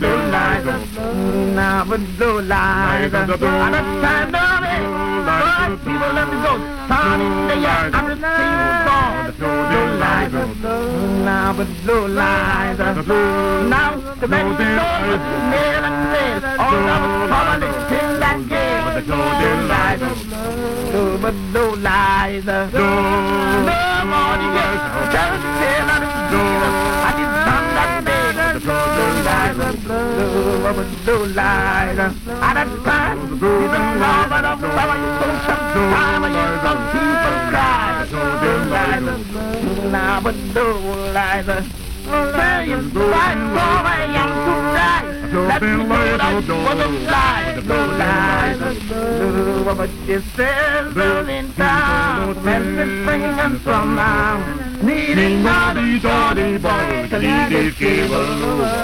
B: Blue lies, now but blue at a time, But people let me go, turn in the yard, I'm same song. Blue lies, now but blue lies, now the many stores, nail and nail, all of us politics till that game. Blue blue but blue lies, no more yes, just tell I did some blue but blue lies, at that time, even now, but I'm sorry, so sometime I hear some people cry. Now but blue lies. Saying right for a young to die. Let me know that was a lie. No lies. No, but this is the in town. Memphis spring and summer. Needing naughty boy to lead this cable.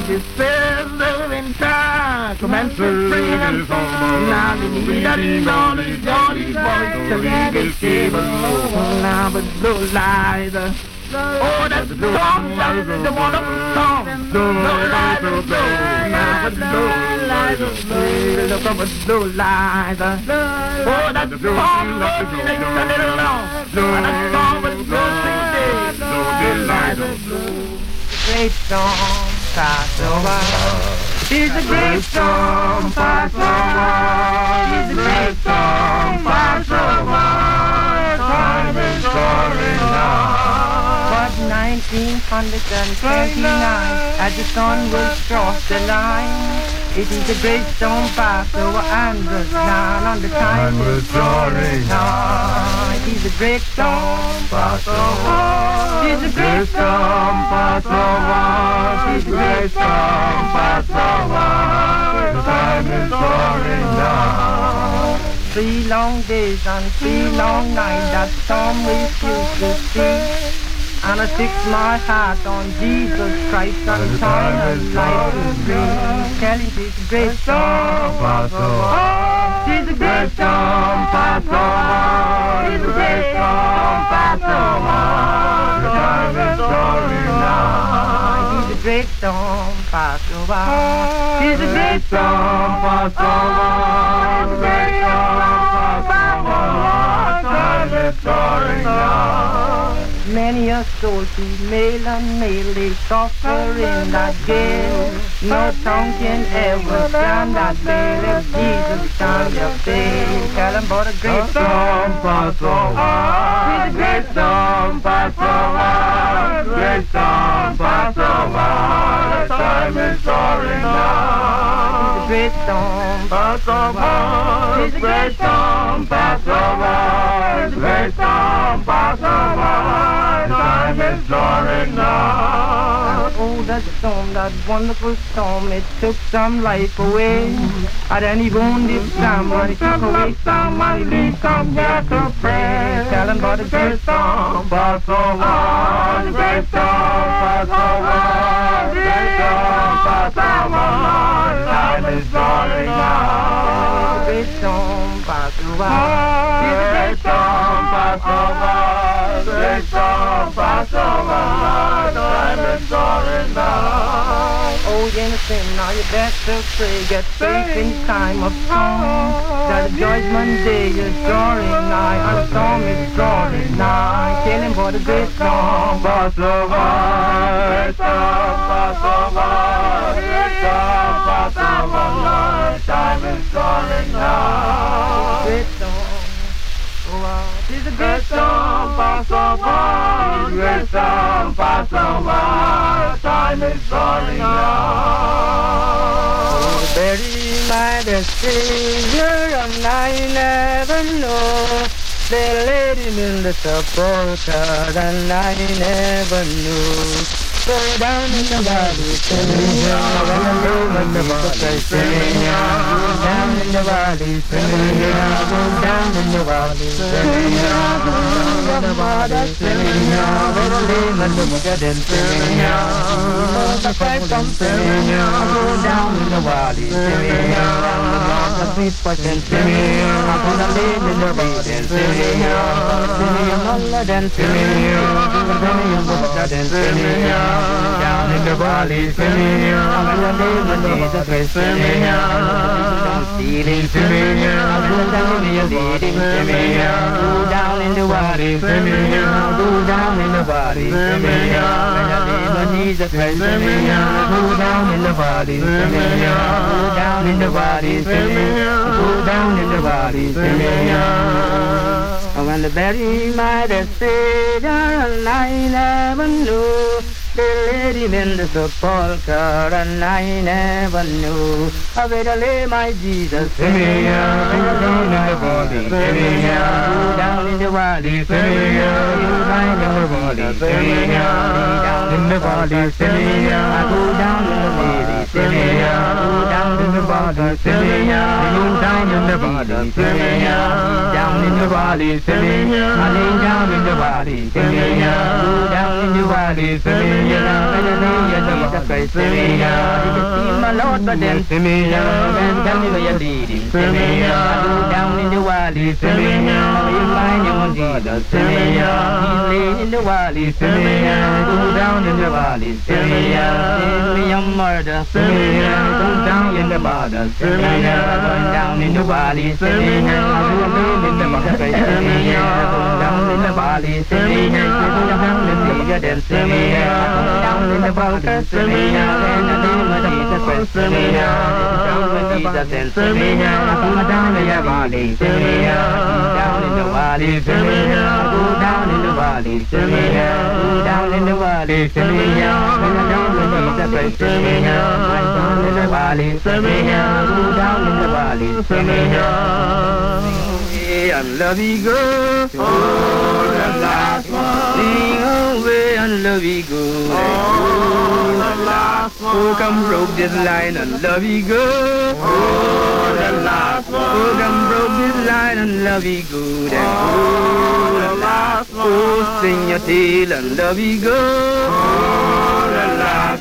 B: Now, but this is the in town. Memphis spring summer. Now, they need that naughty, naughty boy to lead this cable. Now, but no lies. Oh, that's the song, that's the one of the song. No lies, no lies, no lies, look up at no lies. Oh, that's the song, that's the little long. And that song was no no lies. Great song, pass over. He's a great song, pass over. He's a great song, pass over. Time is going now. But 1929, as the sun will cross the line, it is a great stone pass over Andros now, on the time is drawing nigh. Is a great stone pass over. It is a great stone pass over. It is a great over. The time is drawing nigh. Three long days and three long nights that storm refused to cease. And I fix my heart on Jesus Christ and time and life bring. Kelly, she's a great song, pass over. She's a great song, pass. She's a great song, pass over. The time is sorry now. She's a great song, pass over. She's a great song, pass over. She's a great song, pass over. Time is sorry now. Many a soul to male and male they suffer in that gale. No tongue can ever stand that veil if Jesus can your fail. Tell them about a great storm pass over. He's a great storm pass over. Great storm pass over. The time is soaring now.
A: great storm pass over. It's a great storm pass over. It's a great storm pass over. Time is drawing now. Oh, that storm, that wonderful storm, it took some life away. At any wounded somebody took away somebody, come here to pray. Telling about the great storm pass over. The great storm pass over. The great storm pass over. Time is drawing now. Great storm pass over. The great storm pass over. The great storm pass over. Time is drawing now. Oh, innocent, now you better pray. Get faith in time of storm. That judgment day is drawing nigh. And storm is drawing nigh. Killing for the great storm pass over. Great storm pass over. Great storm pass. Time is drawing now. Oh, tis a over. Great storm pass. Time is drawing now. Oh, bury my and I never know. They laid him in the sepulchre, and I never knew. Go down in the valley, and go in the valley, down in the valley, down in the valley, down in the valley, down in the valley, down in the valley, Savior. The down in the. Down in the valley, the name of Jesus Christ, Savior. I'm stealing, Savior. I'm down in the leading, Savior. Go down in the valley, Savior. Go down in the valley. In the of Jesus Christ, Savior. Go down in the valley, Savior. Go down in the valley, Savior. Go down in the valley, Savior. When the very mighty Savior and I never knew they laid him in the sepulchre and I never knew I better lay my Jesus Savior down in the valley Savior down in the valley Savior down in the valley Savior down in the valley Savior I go down in the valley go down in the valley Savior go down in the valley Savior down in the valley Savior I lay down in the valley Savior go down in the valley Savior Hallelujah, Jesus Christ, Savior. You can see my Lord, but then Savior. And tell me where you're leading. I go down in the valley, Savior. You find your own Jesus. He's in the valley, Savior. Go down in the valley, Savior. Save me a murder, Savior. Go down in the border, Savior. Going down in the valley, Savior. I go down in the valley, Savior. Go down in the valley, Savior. Go down in the valley, Savior down in the bunker, Savior, in the name of Jesus Christ, တောင်းမတိတသင်သမီးညာကိုတောင်းလျက်ပါလိသမီးညာကိုတောင်းလျက်ပါလိသမီးညာကိုတောင်းလျက်ပါလိသမီးညာကိုတောင်းလျက်ပါလိသမီးညာကိုတောင်းလျက်ပါလိသမီးညာကိုတောင်းလျက်ပါလိသမီးညာကိုတောင်းလျက်ပါလိသမီးညာ Savior. I love you, girl. Oh, the last one. Sing away and love you, girl. Oh, the last one. Oh, come broke this line and love you, girl. Oh, the last one. Oh, come broke this line and love you, good. Oh, the last one. Oh, sing your tale and love you, girl. Oh, the last one.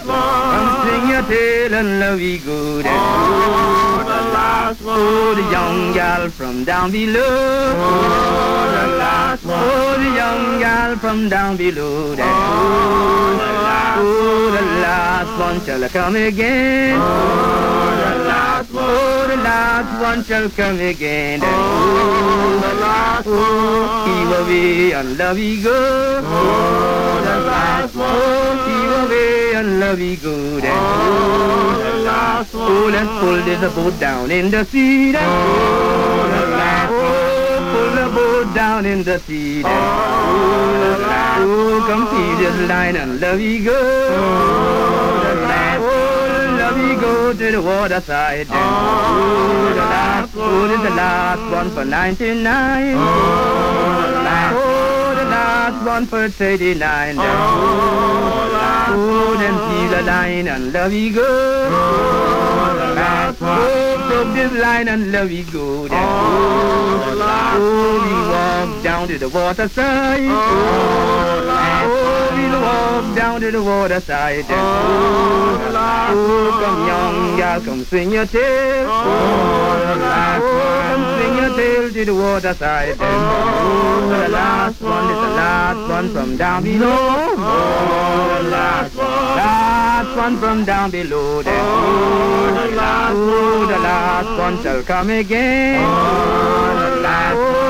A: Come sing your tale and love you, good. Oh, the last one. Oh, the young gal from down below. Oh, the last one. Oh, the young gal from down below. Oh, the last oh, the last one shall come again. Oh. Oh, the last one shall come again. That oh, the last one. Oh, away and love you go. Oh, the last one. Oh, away and love you go. That oh, the last one. Oh, let's pull this boat down in the sea. Oh, the last one pull the boat down in the sea. Oh, the last oh, come see this line and love you go. Oh, oh, lovey go to the waterside. Then. Oh, the last is the last one for 99. Oh, oh the last, oh, the last one for 39. Then. Oh, oh, then see the line and lovey go. Oh, the last one. Oh, broke this line and lovey go. Then. Oh, the last Oh, we walk down to the waterside. Oh, the last Oh, we walk down to the waterside. Oh, the Oh, come young gal, come swing your tail. Oh, the last Oh, come swing your tail to the waterside. Then. Oh, the last one is the last one from down below. Oh, the last one. Last one from down below. Oh, then. Oh, the last Oh, the last one shall come again. Oh, the last Oh,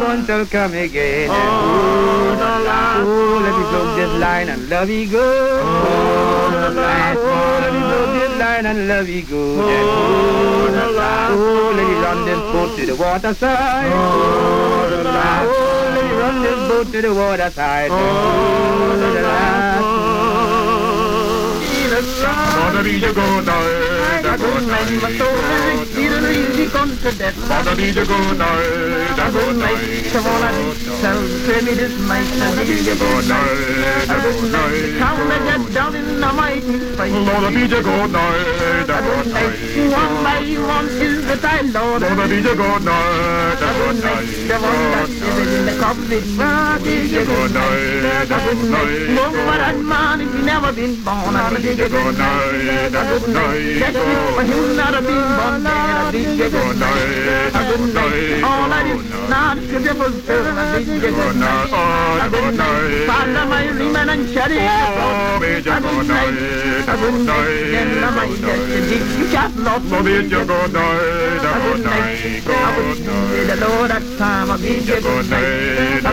A: one shall come again. Oh, the last Oh, let me blow this line and love you go. Oh, the last Oh, let me blow this line and love you go. Oh, the last Oh, let me run this boat to the waterside. Oh, the last Oh, let me run this boat to the waterside. Oh, the last
E: Mother be the good night, the good night, Mother be the good night, the good night,
B: Tell me this might
E: be the good night, the good night,
B: Come and get down in the mighty fight.
E: The good night, the good night,
B: One by one is the time, Lord.
E: The good night, the good night,
B: The one that is in the coffin.
E: the good night, the good night,
B: Woman and man, you never been born, I I did All I did the full turn, I did I you
E: night,
B: I time I night. I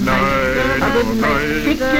B: night. I would make kick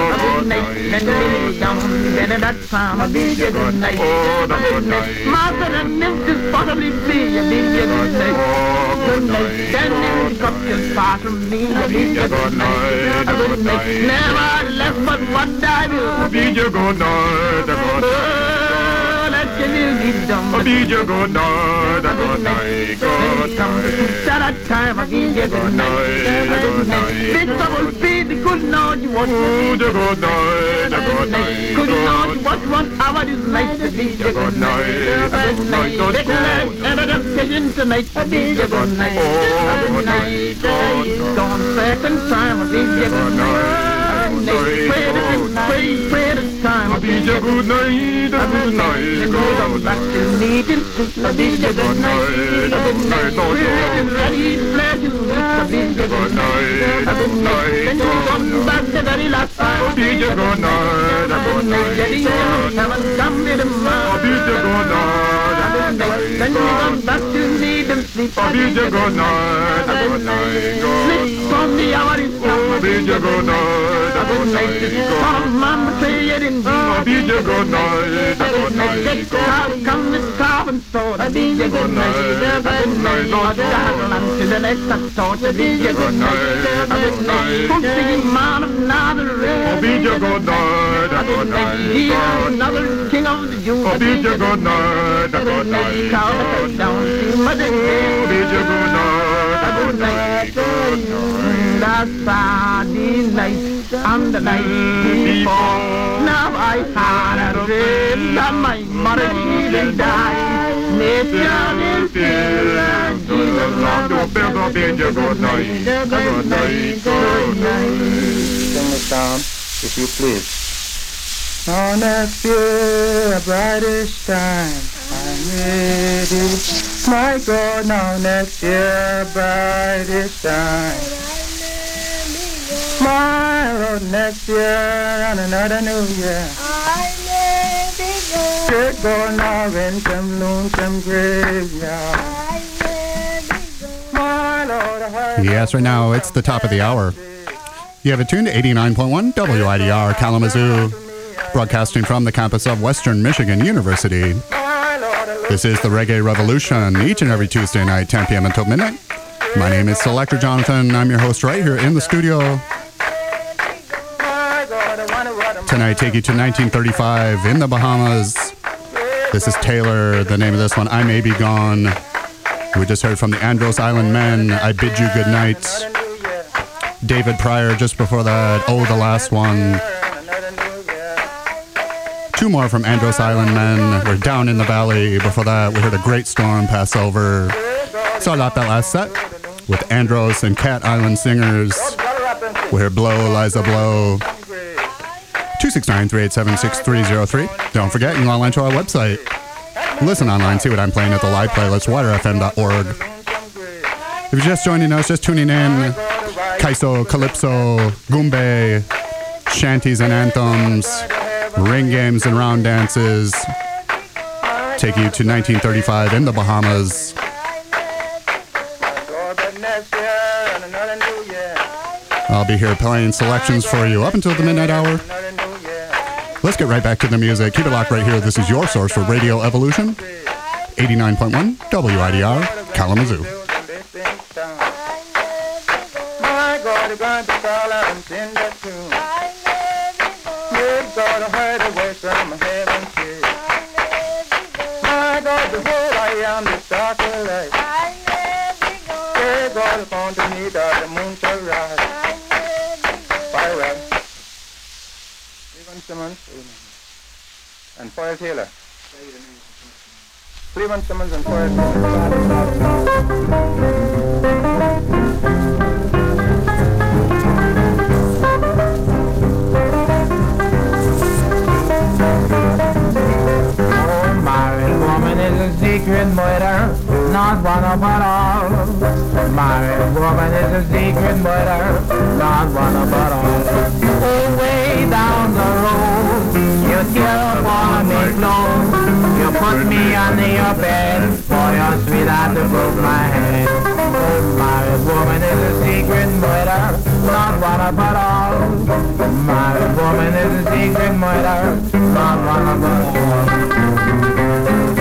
B: I would make spend it down at that time. I good night. I would make master and Memphis possibly be. I need the good night. Good night. Standing just far from me. I need the good night. I would make never left but what I will.
E: Be the good night, good night.
B: Will done.
E: Be the good night, the good night, good night.
B: That time I give you good night. Good night. Bubble feed the good you want.
E: Oh, the good night, the good night,
B: Good you
E: good
B: want one hour is nice to be the good night. Good night. Big night. And I'm taking tonight to be the good night. Good night. Gone second time I give you good night. Pray the pray, pray the time I
E: The good night, good night, good
B: back
E: night.
B: to meeting, I be the good night.
E: Good night, oh, good
B: ready, flashing, I be the good
E: night, good night,
B: Then you come back the very last time.
E: Be the good night, good night,
B: Getting
E: good
B: you, haven't come in a month.
E: Be the good night, the
B: Then you
E: night,
B: come back to need and sleep.
E: Be the good night, good night, good
B: Sleep on the hour is come.
E: Good night, the good night, good
B: Some mama say it in
E: Be the good night, good night,
B: out, come this carving sword. I be the good night. Good night. Lord, saddle unto the next sword. I be the good night. Good night. Put the man of Nazareth.
E: Be the good night, good night,
B: He
E: good
B: another king of the Jews.
E: Oh, be the good night, good night,
B: Cow down to mother.
E: Be the good night, the good night, good night.
B: Night the night before. Now I had a dream that my mother didn't die.
E: Good night, night.
A: Sing this down, if you please. On that pure, brightest time, I'm ready. My God, now next year, brightest time.
H: Tomorrow, next year, and another new year.
I: I may be gone.
H: Good going orange, some lonesome graveyard.
G: Yes, right now it's the top of the hour. You have it tuned to 89.1 WIDR Kalamazoo, broadcasting from the campus of Western Michigan University. This is the Reggae Revolution, each and every Tuesday night, 10 p.m. until midnight. My name is Selector Jonathon. I'm your host right here in the studio. Tonight, take you to 1935 in the Bahamas. This is Taylor. The name of this one, I May Be Gone. We just heard from the Andros Island Men, I Bid You Good Night. David Pryor just before that, Oh, the Last One. Two more from Andros Island Men. We're down in the valley. Before that, we heard a great storm pass over. Started off that last set with Andros and Cat Island Singers. We heard Blow, Liza Blow. 269-387-6303. Don't forget, you can online to our website. Listen online, see what I'm playing at the live playlist, widrfm.org. If you're just joining us, just tuning in, Kaiso, Calypso, Goombay, shanties and anthems, ring games and round dances. Take you to 1935 in the Bahamas. I'll be here playing selections for you up until the midnight hour. Let's get right back to the music. Keep it locked right here. This is your source for Reggae Revolution, 89.1 WIDR, Kalamazoo.
H: Heard a voice from heaven say, My God, behold, I am the
I: gone.
H: Good God, upon the need of the moon shall rise.
I: I may be gone.
H: Fire well. Cleveland Simmons. And Foyle Taylor. Cleveland Simmons and Foyle Taylor.
F: Secret murder, not one of at all. Married woman is a secret murder, not one of at all. Oh, way down the road, you tear upon me clothes. You put me under your bed, for your sweetheart to broke my head. Oh, married woman is a secret murder, not one of at all. Married woman is a secret murder, not one of at all.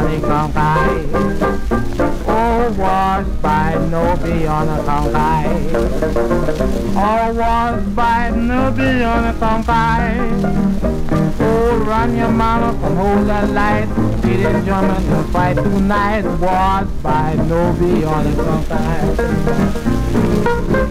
F: No be on a. Oh, was by no be on a conkai. Oh, was by no be on a conkai. Oh, run your mama from hold the light. It is German to fight tonight. Was by no be on the conquer. By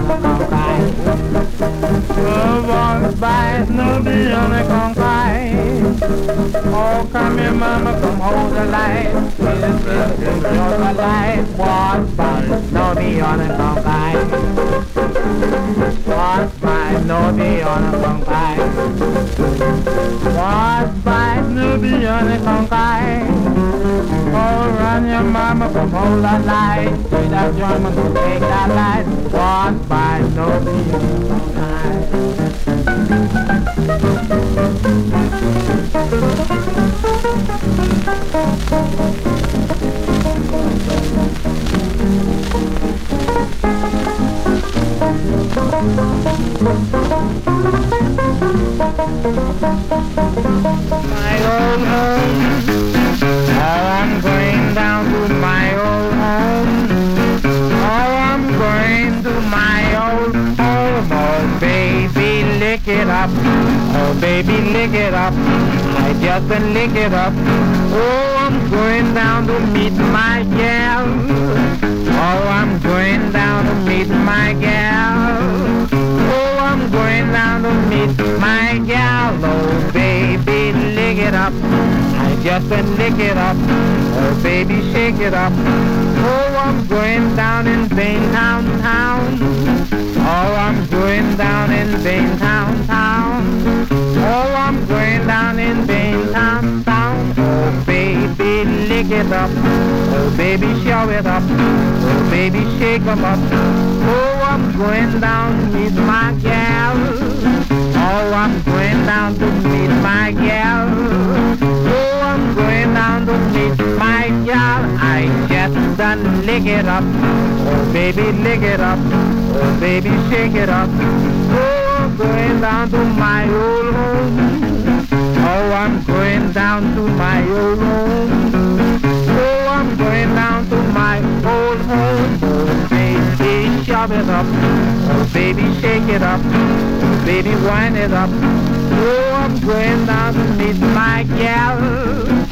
F: no the by no be on the conquer. Oh, come here, mama, come hold the light. It is this your light. Was by no be on the conquer. Was by no be on the conquer. Was by no be on the conquer. Oh, run your mama from hold the light. That German to take that light. Was by no be on the Thank you. Baby, lick it up. I just been lick it up. Oh, I'm going down to meet my gal. Oh, I'm going down to meet my gal. Oh, I'm going down to meet my gal. Oh, baby, lick it up. I just been lick it up. Oh, baby, shake it up. Oh, I'm going down in Baintown town. Oh, I'm going down in Baintown town. Oh, I'm going down in Baintown, town. Oh, baby, lick it up. Oh, baby, show it up. Oh, baby, shake it up. Oh, I'm going down to meet my gal. Oh, I'm going down to meet my gal. Oh, I'm going down to meet my gal. I just done lick it up. Oh, baby, lick it up. Oh, baby, shake it up. Oh, going down to my old home. Oh, I'm going down to my old home. Oh, I'm going down to my old home. Oh, baby, shove it up. Oh, baby, shake it up. Oh, baby, wind it up. Oh, I'm going down to meet my gal.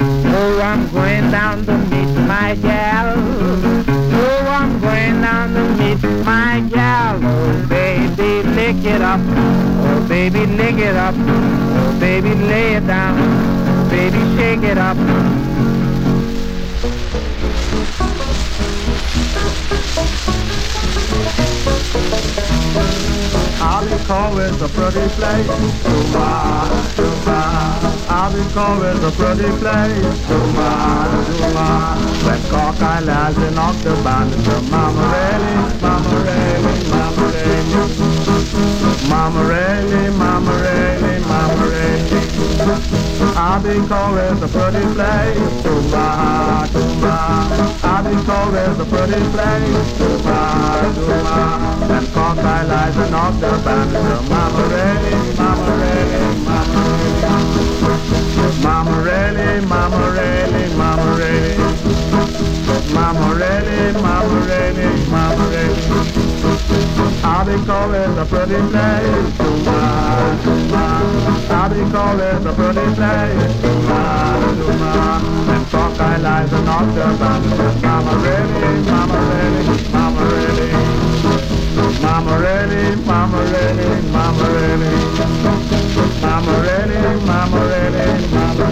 F: I'm going down to meet my gal. Oh, I'm going down to meet my gal. Oh, baby, lick it up. Oh, baby, lick it up. Oh, baby, lay it down. Oh, baby, shake it up.
J: Abaco is a pretty place. Tuma, Tuma. Abaco is a pretty place. Tuma, Tuma. When cockeye lads in off the band. Mama really, mama really, mama really. Mama really, mama really, mama really. Abaco is a pretty place. Tuma, Tuma. Abaco is a pretty place. Tuma, Tuma. And cockeye lies in off the band. Mama really, mama really, mama really. Mama really, mama really, mama really. Mama really, mama really, mama really. Abaco is a pretty place. Tuma, Tuma. Abaco is a pretty place. Tuma, Tuma. And cockeye lies in off the band. Mama really, mama really, mama really. Mama ready, mama ready, mama ready. Mama ready, mama ready, mama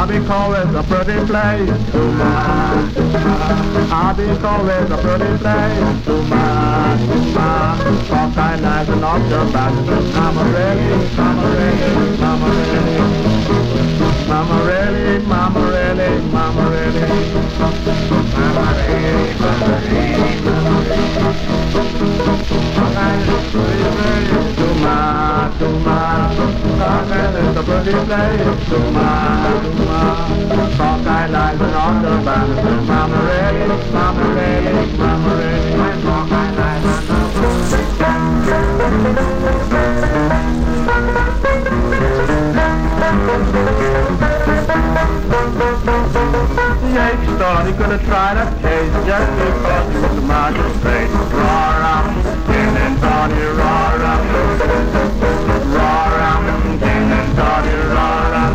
J: Abaco is a pretty place. Abaco is a pretty place. Cockeye lies and off your back. Mama ready, mama ready, mama ready. Mama ready, mama ready, mama ready. Mama ready, mama ready, mama ready. Tuma, Tuma. Cockeye is a. Tuma, Tuma. Cockeye lies and off your back. Mama ready, mama ready, mama ready. Cockeye lies and off your Yates thought he could have tried a case just because he was a magistrate. Roar up, king and Tony, roar up. Roar up, king and Tony, roar up.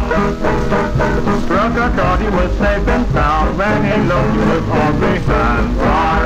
J: Brooker thought he was safe and sound when he looked he was all behind. Roar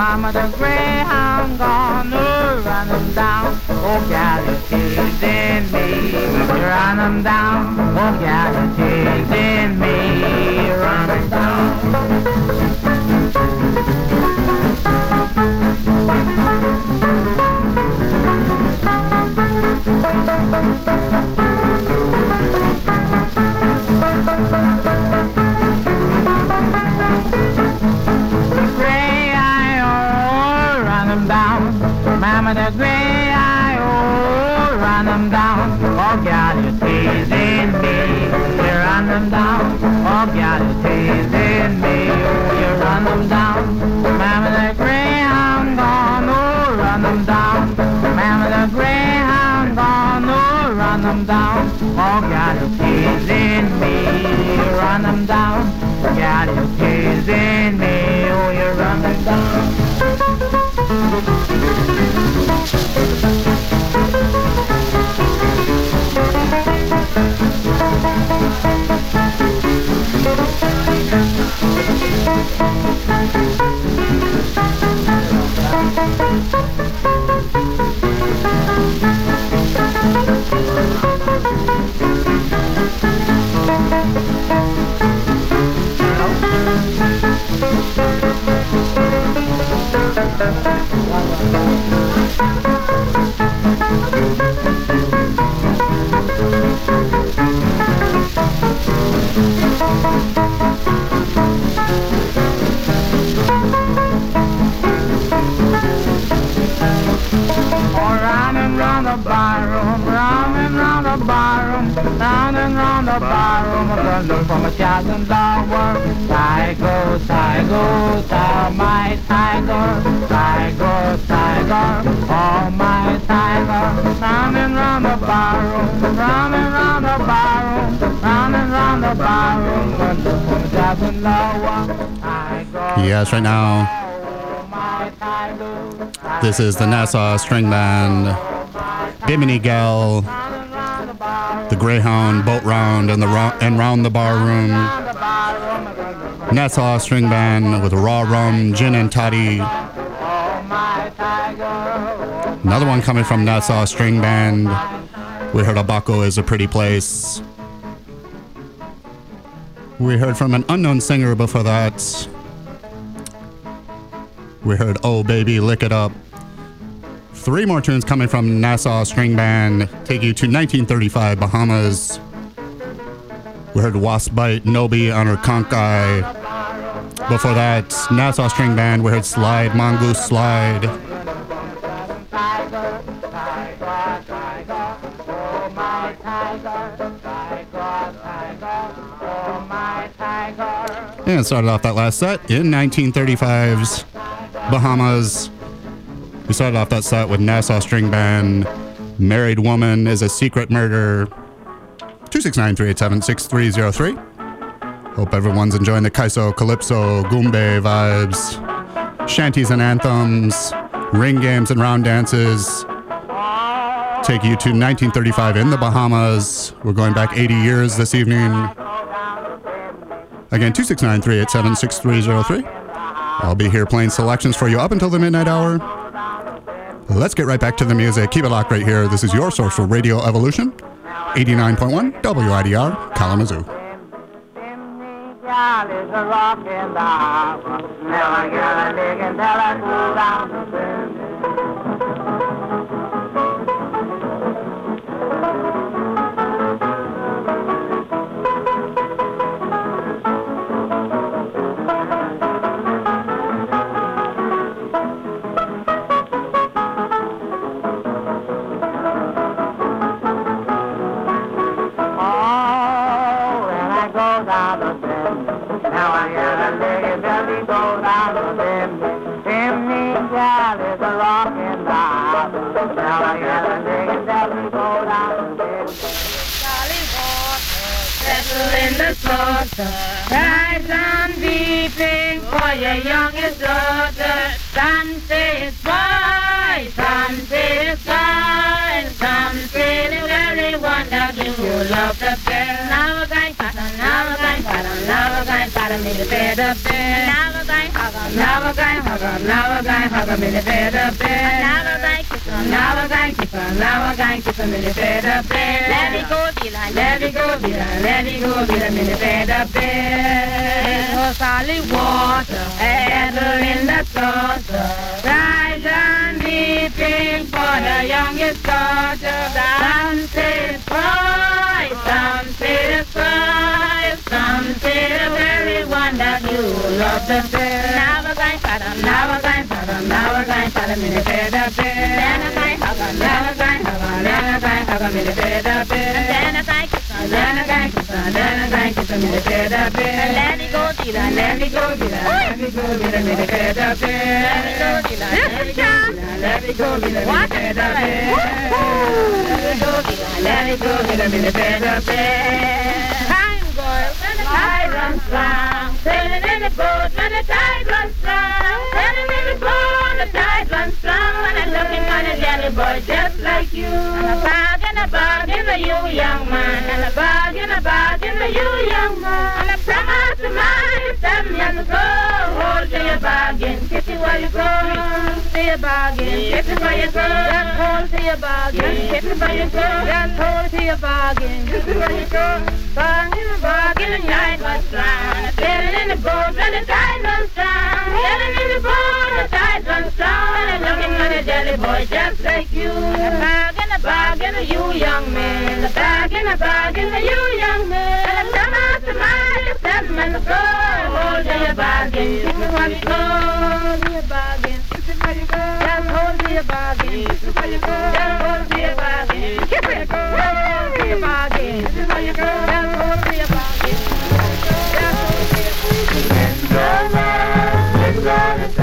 F: Mama the greyhound gone. Oh run them down. Oh gal is in me. Run them down. Oh gal is in me. Run them down. The barroom, round and round the barroom, round and round the barroom. Gonna look for my child and lover. Tiger, tiger, my tiger, tiger, tiger, oh my tiger. Round and round the barroom, round and round the barroom, round and round the barroom. Look for my child and. Tiger,
G: Yes, right now, this is the Nassau String Band, Bimini Gal, the Greyhound Boat Round, and the ro- and Round the Bar Room. Nassau String Band with Raw Rum, Gin and Toddy. Another one coming from Nassau String Band. We heard Abaco is a pretty place. We heard from an unknown singer before that. We heard Oh Baby Lick It Up. Three more tunes coming from Nassau String Band take you to 1935 Bahamas. We heard Wasp Bite Nobi on her eye. Before that, Nassau String Band, we heard Slide Mongoose Slide. And started off that last set in 1935's Bahamas. We started off that set with Nassau String Band. Married Woman is a Secret Murder. 269 387 6303. Hope everyone's enjoying the Kaiso, Calypso, Goombay vibes. Shanties and anthems, ring games and round dances. Take you to 1935 in the Bahamas. We're going back 80 years this evening. Again, 269 387 6303. I'll be here playing selections for you up until the midnight hour. Let's get right back to the music. Keep it locked right here. This is your source for Reggae Revolution, 89.1 WIDR Kalamazoo.
F: Never get a dig until I cool down in
K: the slaughter. Rise on weeping for your youngest daughter. Some say it's boy, some say the very one that you love the best. Now a guy, now a guy, now a guy, now me the bed up there. Now a guy, now a guy, now a guy, hug me the bed up there. Now a guy, kiss now a guy, kiss him, now a guy, kiss him in the bed up there. Let me go, be let me go, be let me go, like, in the bed up there. For solid water, ever in the saucer. Rise and weeping for the youngest daughter. Some say it's boy, some say it's girl, some say the very one that you love the best. Now we're going for them, now we're going for them, now we're going for them in the bed up there. Then I'm going for them, then I'm going for them, then I'm going for them in the bed up there. Then I'm going for them, then I'm going for them, then I'm going for them in the bed up there. Let me go, Dila, let me go, Dila, let me go, Dila, bed up there. Let me go, Dila, let me go, Dila, let me go, Dila, bed up there. Let me go, Dila, let me go, Dila, bed up there. Time, the tide runs strong, sailing in the boat when the tide runs strong, you, young man, and a bargain, a bargain for you, young man, and a promise to mine if them young go, hold to your bargain, it while you go, to your bargain, it while you go, just hold to your bargain, it while you go, just hold to your bargain, it while you go, bargain, bargain, and night was strong, sailing in the boat when the tide runs strong, sailing in the boat, the tide runs strong, and looking for a jelly boy just like you, a bargain, a bargain for you, young man, a bargain, a bargain for you, young man, and a out to my seven and go, hold to your bargain, kiss it while you to your bargain, kiss it while you go, just hold your bargain, kiss it while you go, just hold your bargain, kiss it, hold your bargain, kiss it while you go, just hold your bargain, just hold your bargain.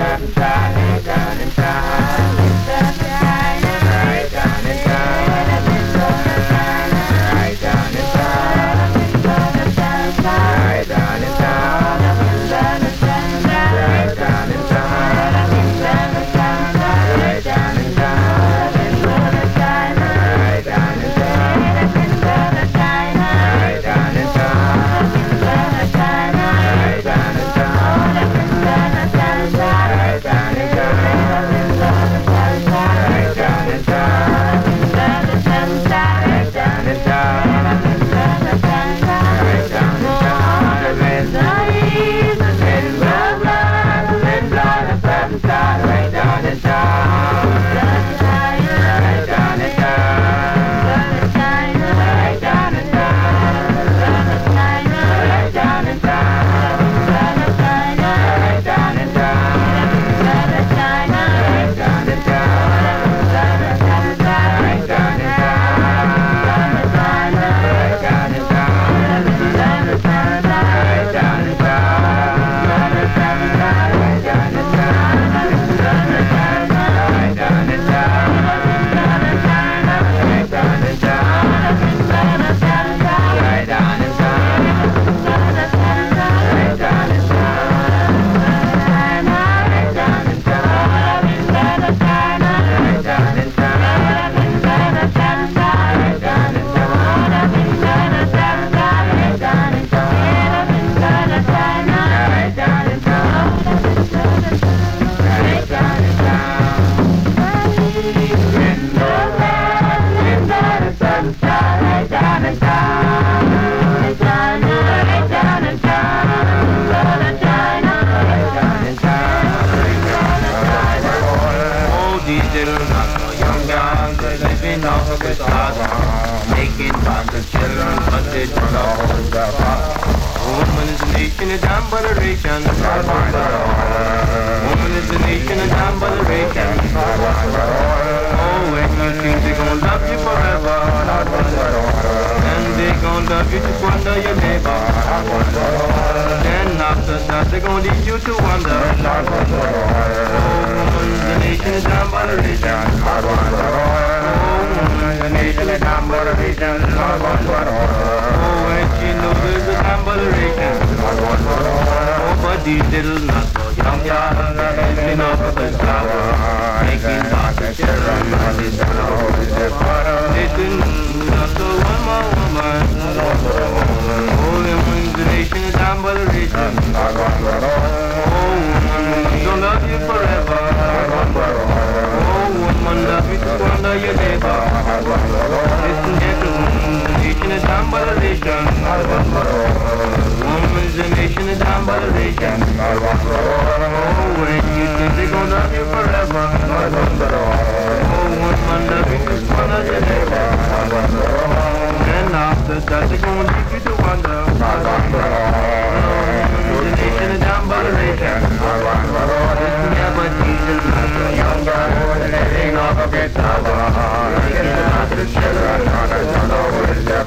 L: Botheration. Woman is a nation, a damn botheration. Oh, when you think they gon' love you forever, and they gon' love you to wonder your neighbor. Then after that, they gon' lead you to wonder. Oh, woman is a nation, a damn botheration. Oh, woman is nation, a damn botheration. Oh, when she loses a damn these little not so young, young, lifting up the flower, making lots of children, listen not so one more woman, oh, and when the nation is down by the region, oh, woman, don't love you. forever, oh, woman, love you to wonder your neighbor, listen, gentlemen, the nation is down by the region, woman's the nation is by the region, oh, when you. think they're gonna love you forever, oh, woman, love you to wonder your neighbor, and after that they're gonna leave you to wonder, the nation is the girl, letting off a of children, don't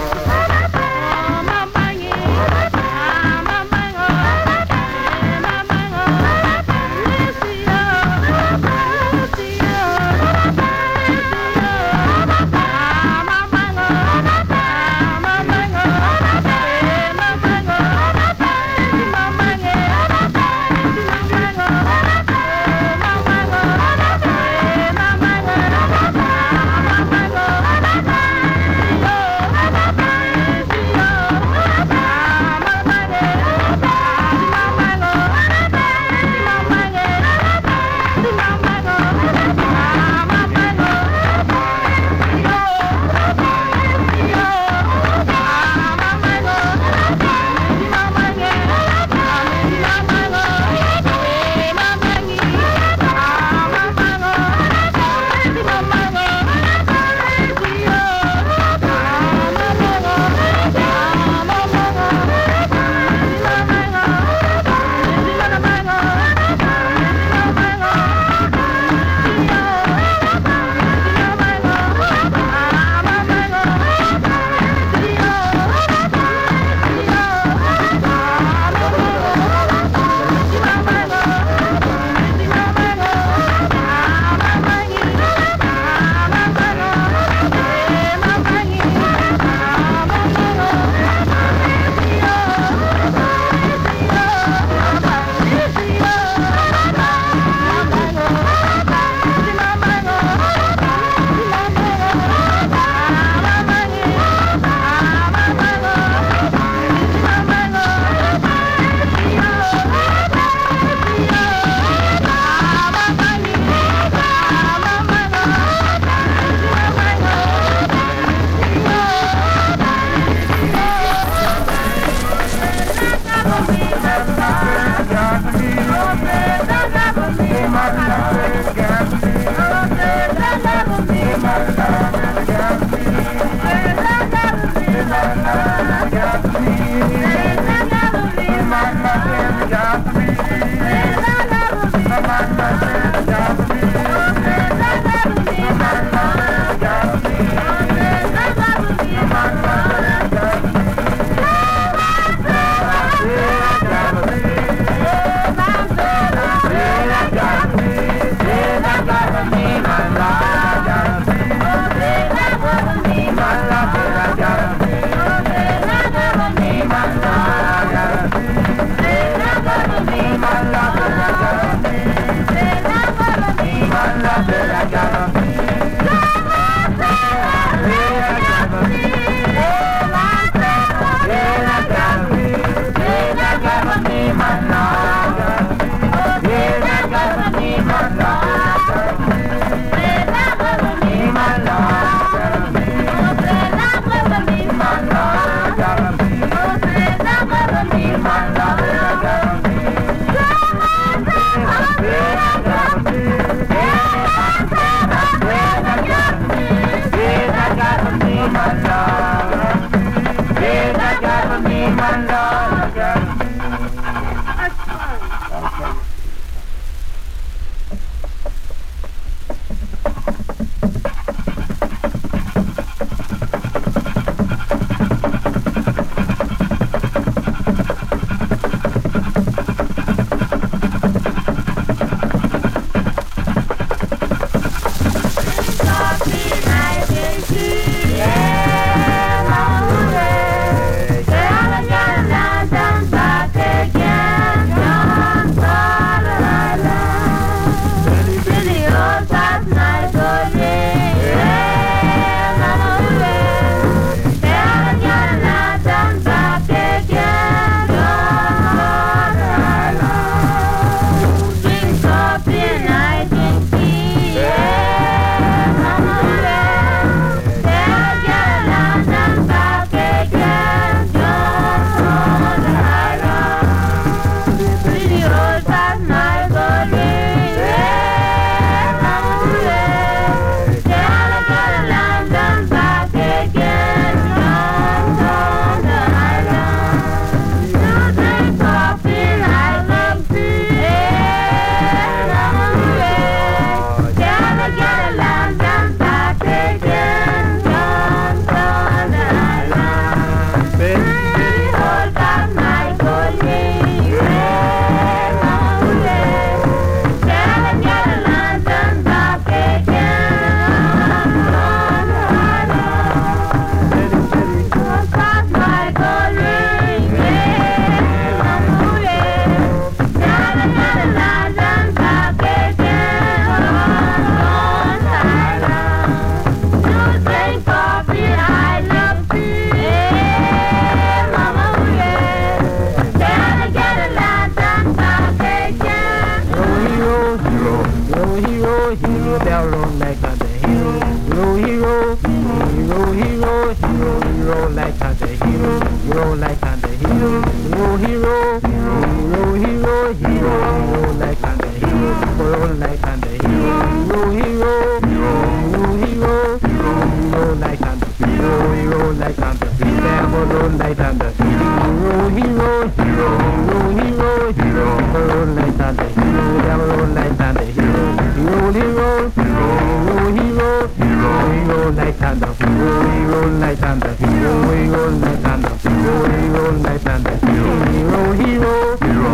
F: hero, hero, hero, hero, hero, hero, night thunder, hero, hero, night thunder, hero, hero, night thunder, hero, hero, night thunder, hero, hero, hero, hero,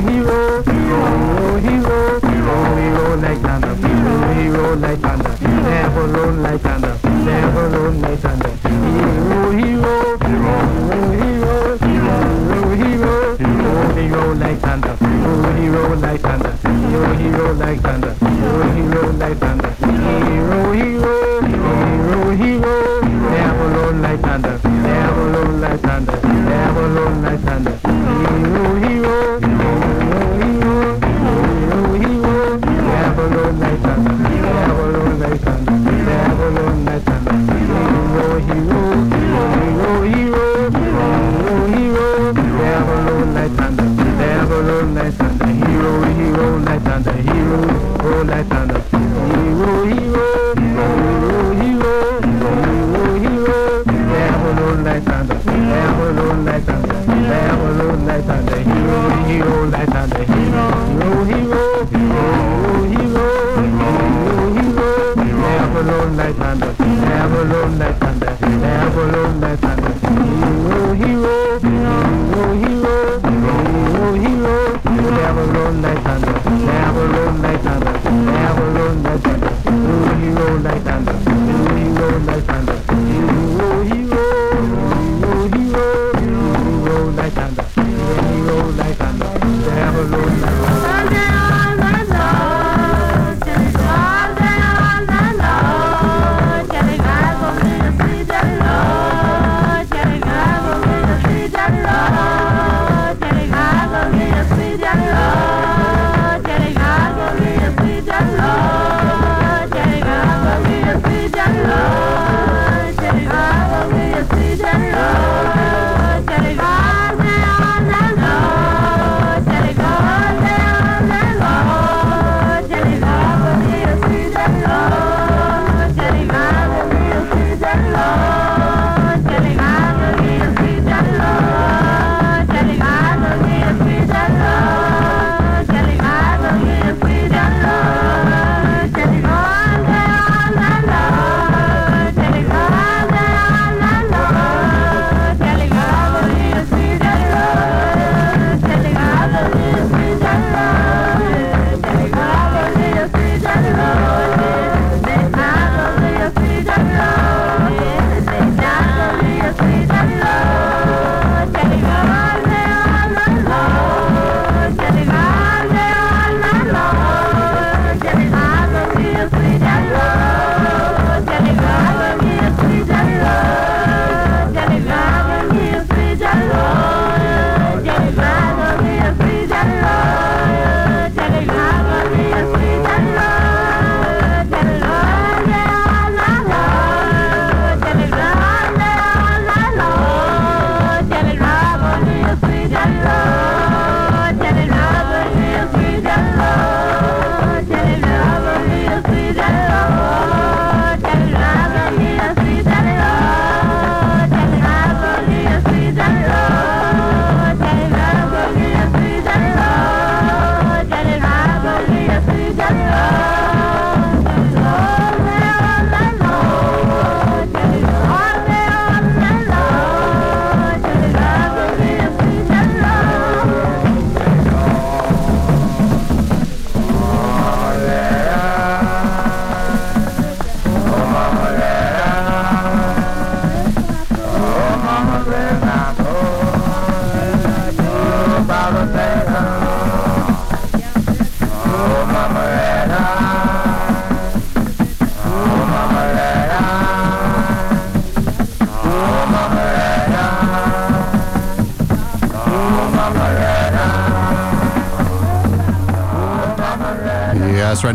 F: hero, hero, hero, hero, hero, night thunder, hero, hero, night thunder, never alone, night thunder, never alone, night thunder, hero, hero, hero, hero. Hero, like thunder. Oh, hero, like thunder. Oh, hero, like thunder. Oh, hero, like thunder. Hero, hero, hero, hero. Never roll like thunder. Never roll like thunder. Never roll like thunder.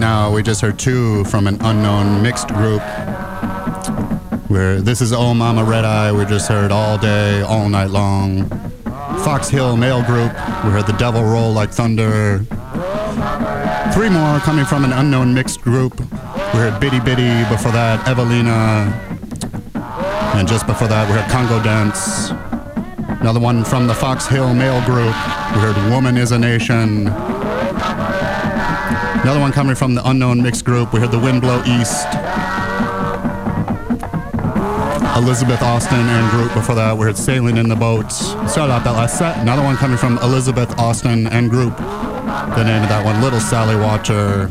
G: now, we just heard two from an unknown mixed group. Where this is Oh Mama Red Eye, we just heard all day, all night long. Fox Hill Male Group, we heard The Devil Roll Like Thunder. Three more coming from an unknown mixed group. We heard Bitty Bitty, before that, Evelina. And just before that, we heard Congo Dance. Another one from the Fox Hill Male Group. We heard Woman is a Nation. Another one coming from the unknown mixed group. We heard The Wind Blow East. Elizabeth Austin and group before that. We heard Sailing in the Boat. Started out that last set. Another one coming from Elizabeth Austin and group. The name of that one, Little Sally Watcher.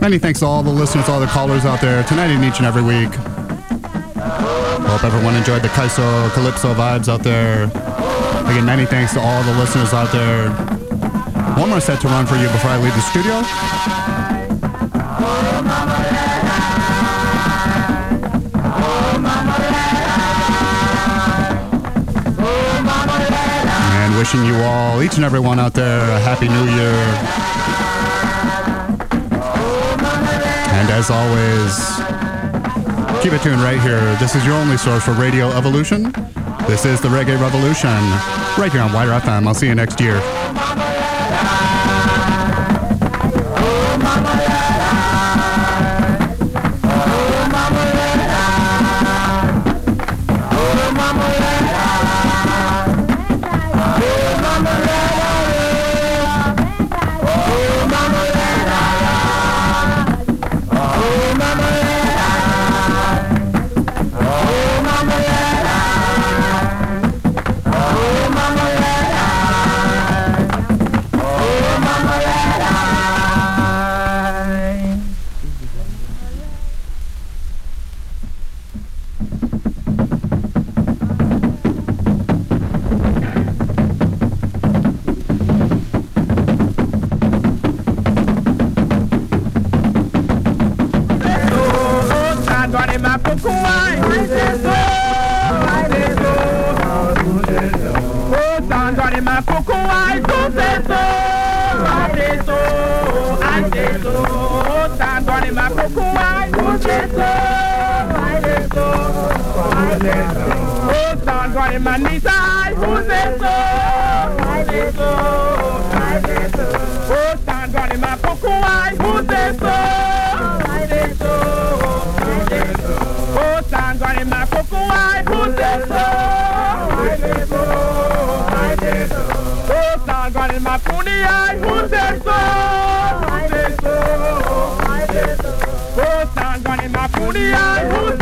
G: Many thanks to all the listeners, all the callers out there tonight and each and every week. Hope everyone enjoyed the Kaiso Calypso vibes out there. Again, many thanks to all the listeners out there. One more set to run for you before I leave the studio. And wishing you all, each and every one out there, a happy new year. And as always, keep it tuned right here. This is your only source for Radio Evolution. This is the Reggae Revolution, right here on WIDR FM. I'll see you next year.
M: Agora ma punia Museso Museso Museso Agora
F: ma punia Museso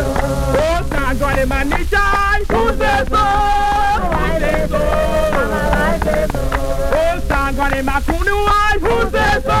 F: Who's sàgọ́ ìmàníjà ìkúnṣe tó. ó sàgọ́ ìmàkúnú wá ìkúnṣe tó.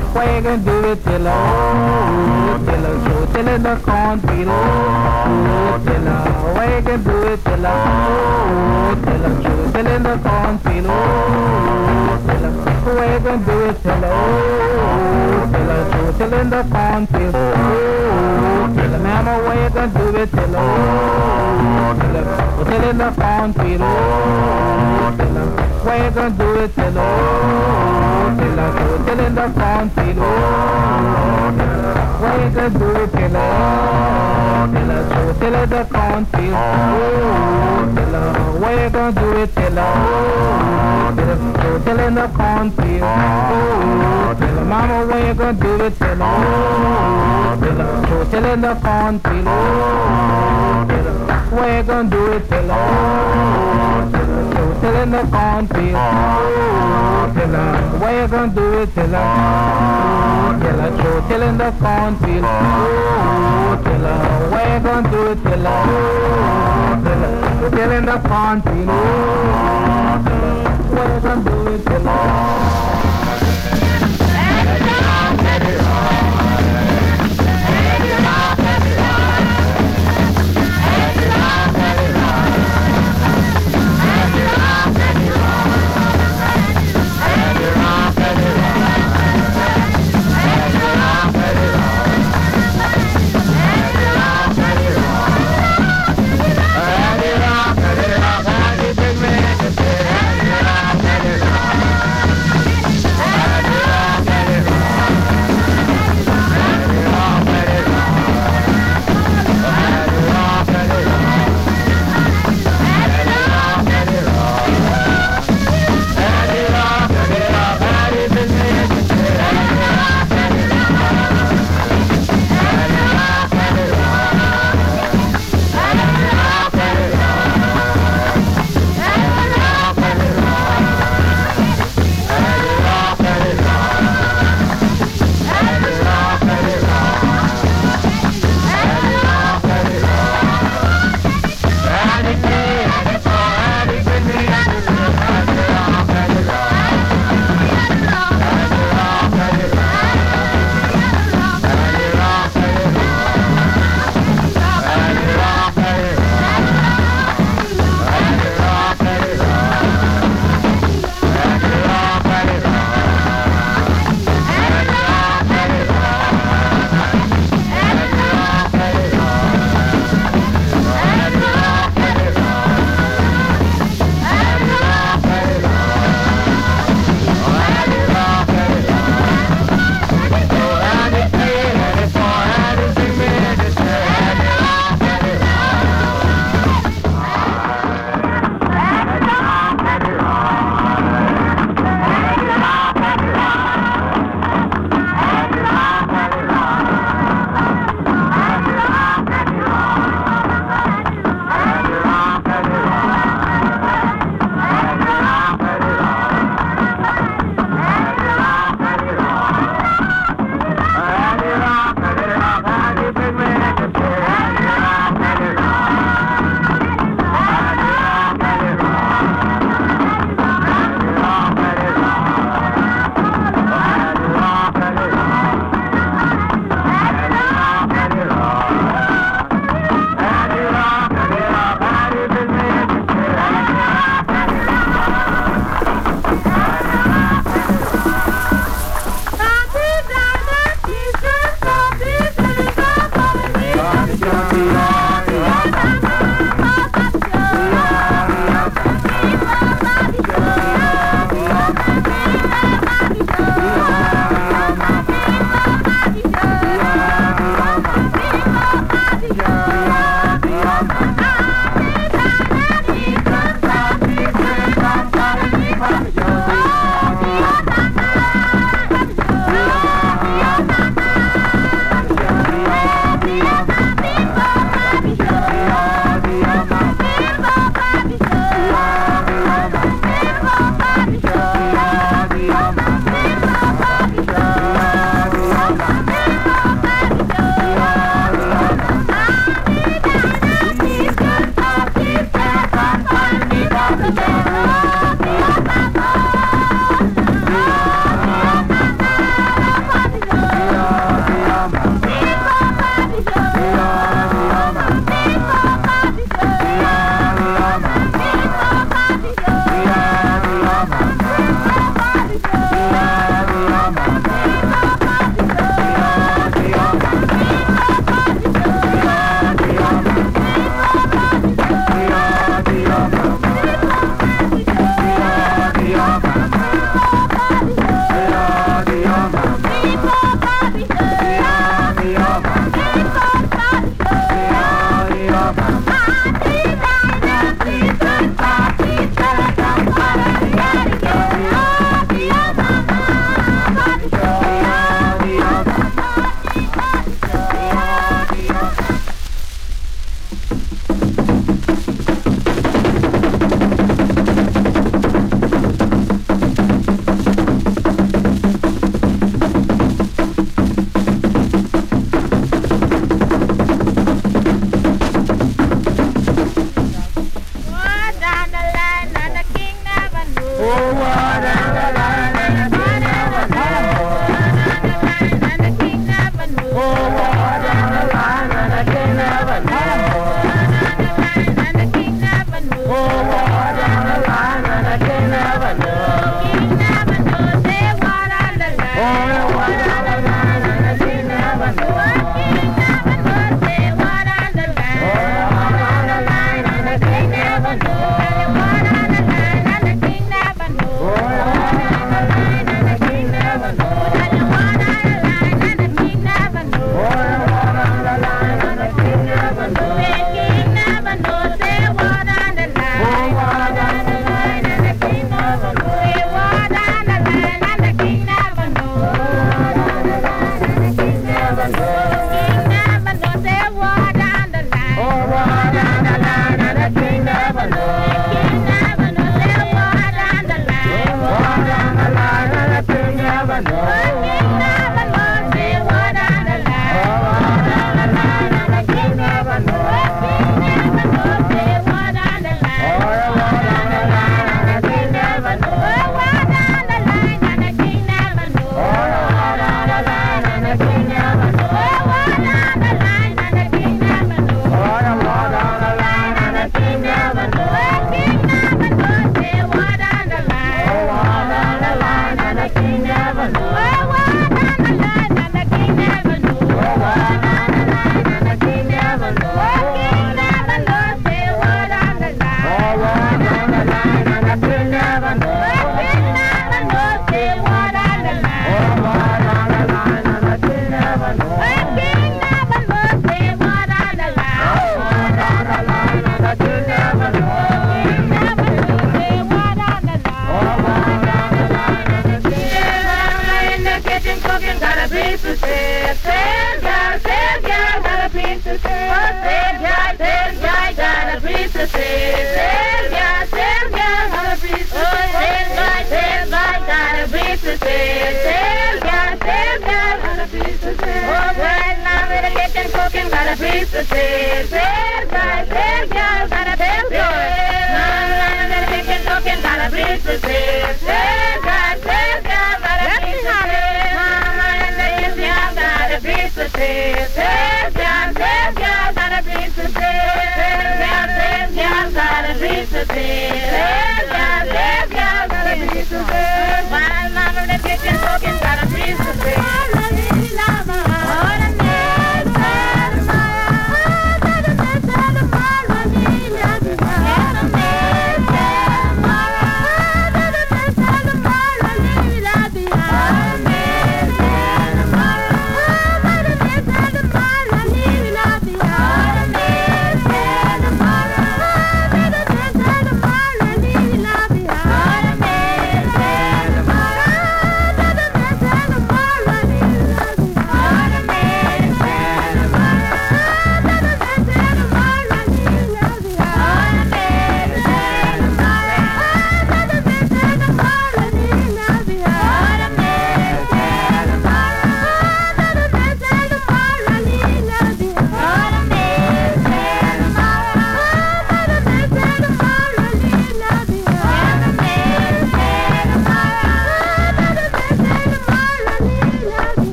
F: I oh, till I show till in the cornfield. Oh, till I wagon do it till I oh, till I show till in the cornfield. Oh, till I wagon do it till I oh, till I show till in the cornfield. Oh, till I mama wagon do it till I oh, till I till in the. Oh, till I wagon do it till oh, till I till in the cornfield. Oh, wagon do it till oh, till I till in the cornfield. Oh, till I wagon do it till oh, till I till in the cornfield. Oh, till I mama wagon do it till oh, till I till in the cornfield. Oh, till I wagon do it till till in the cornfield. Oh, till I wagon do it till I oh, show till in the cornfield. Oh, till I wagon do it till I oh, till in the cornfield. Oh, till I wagon do it till I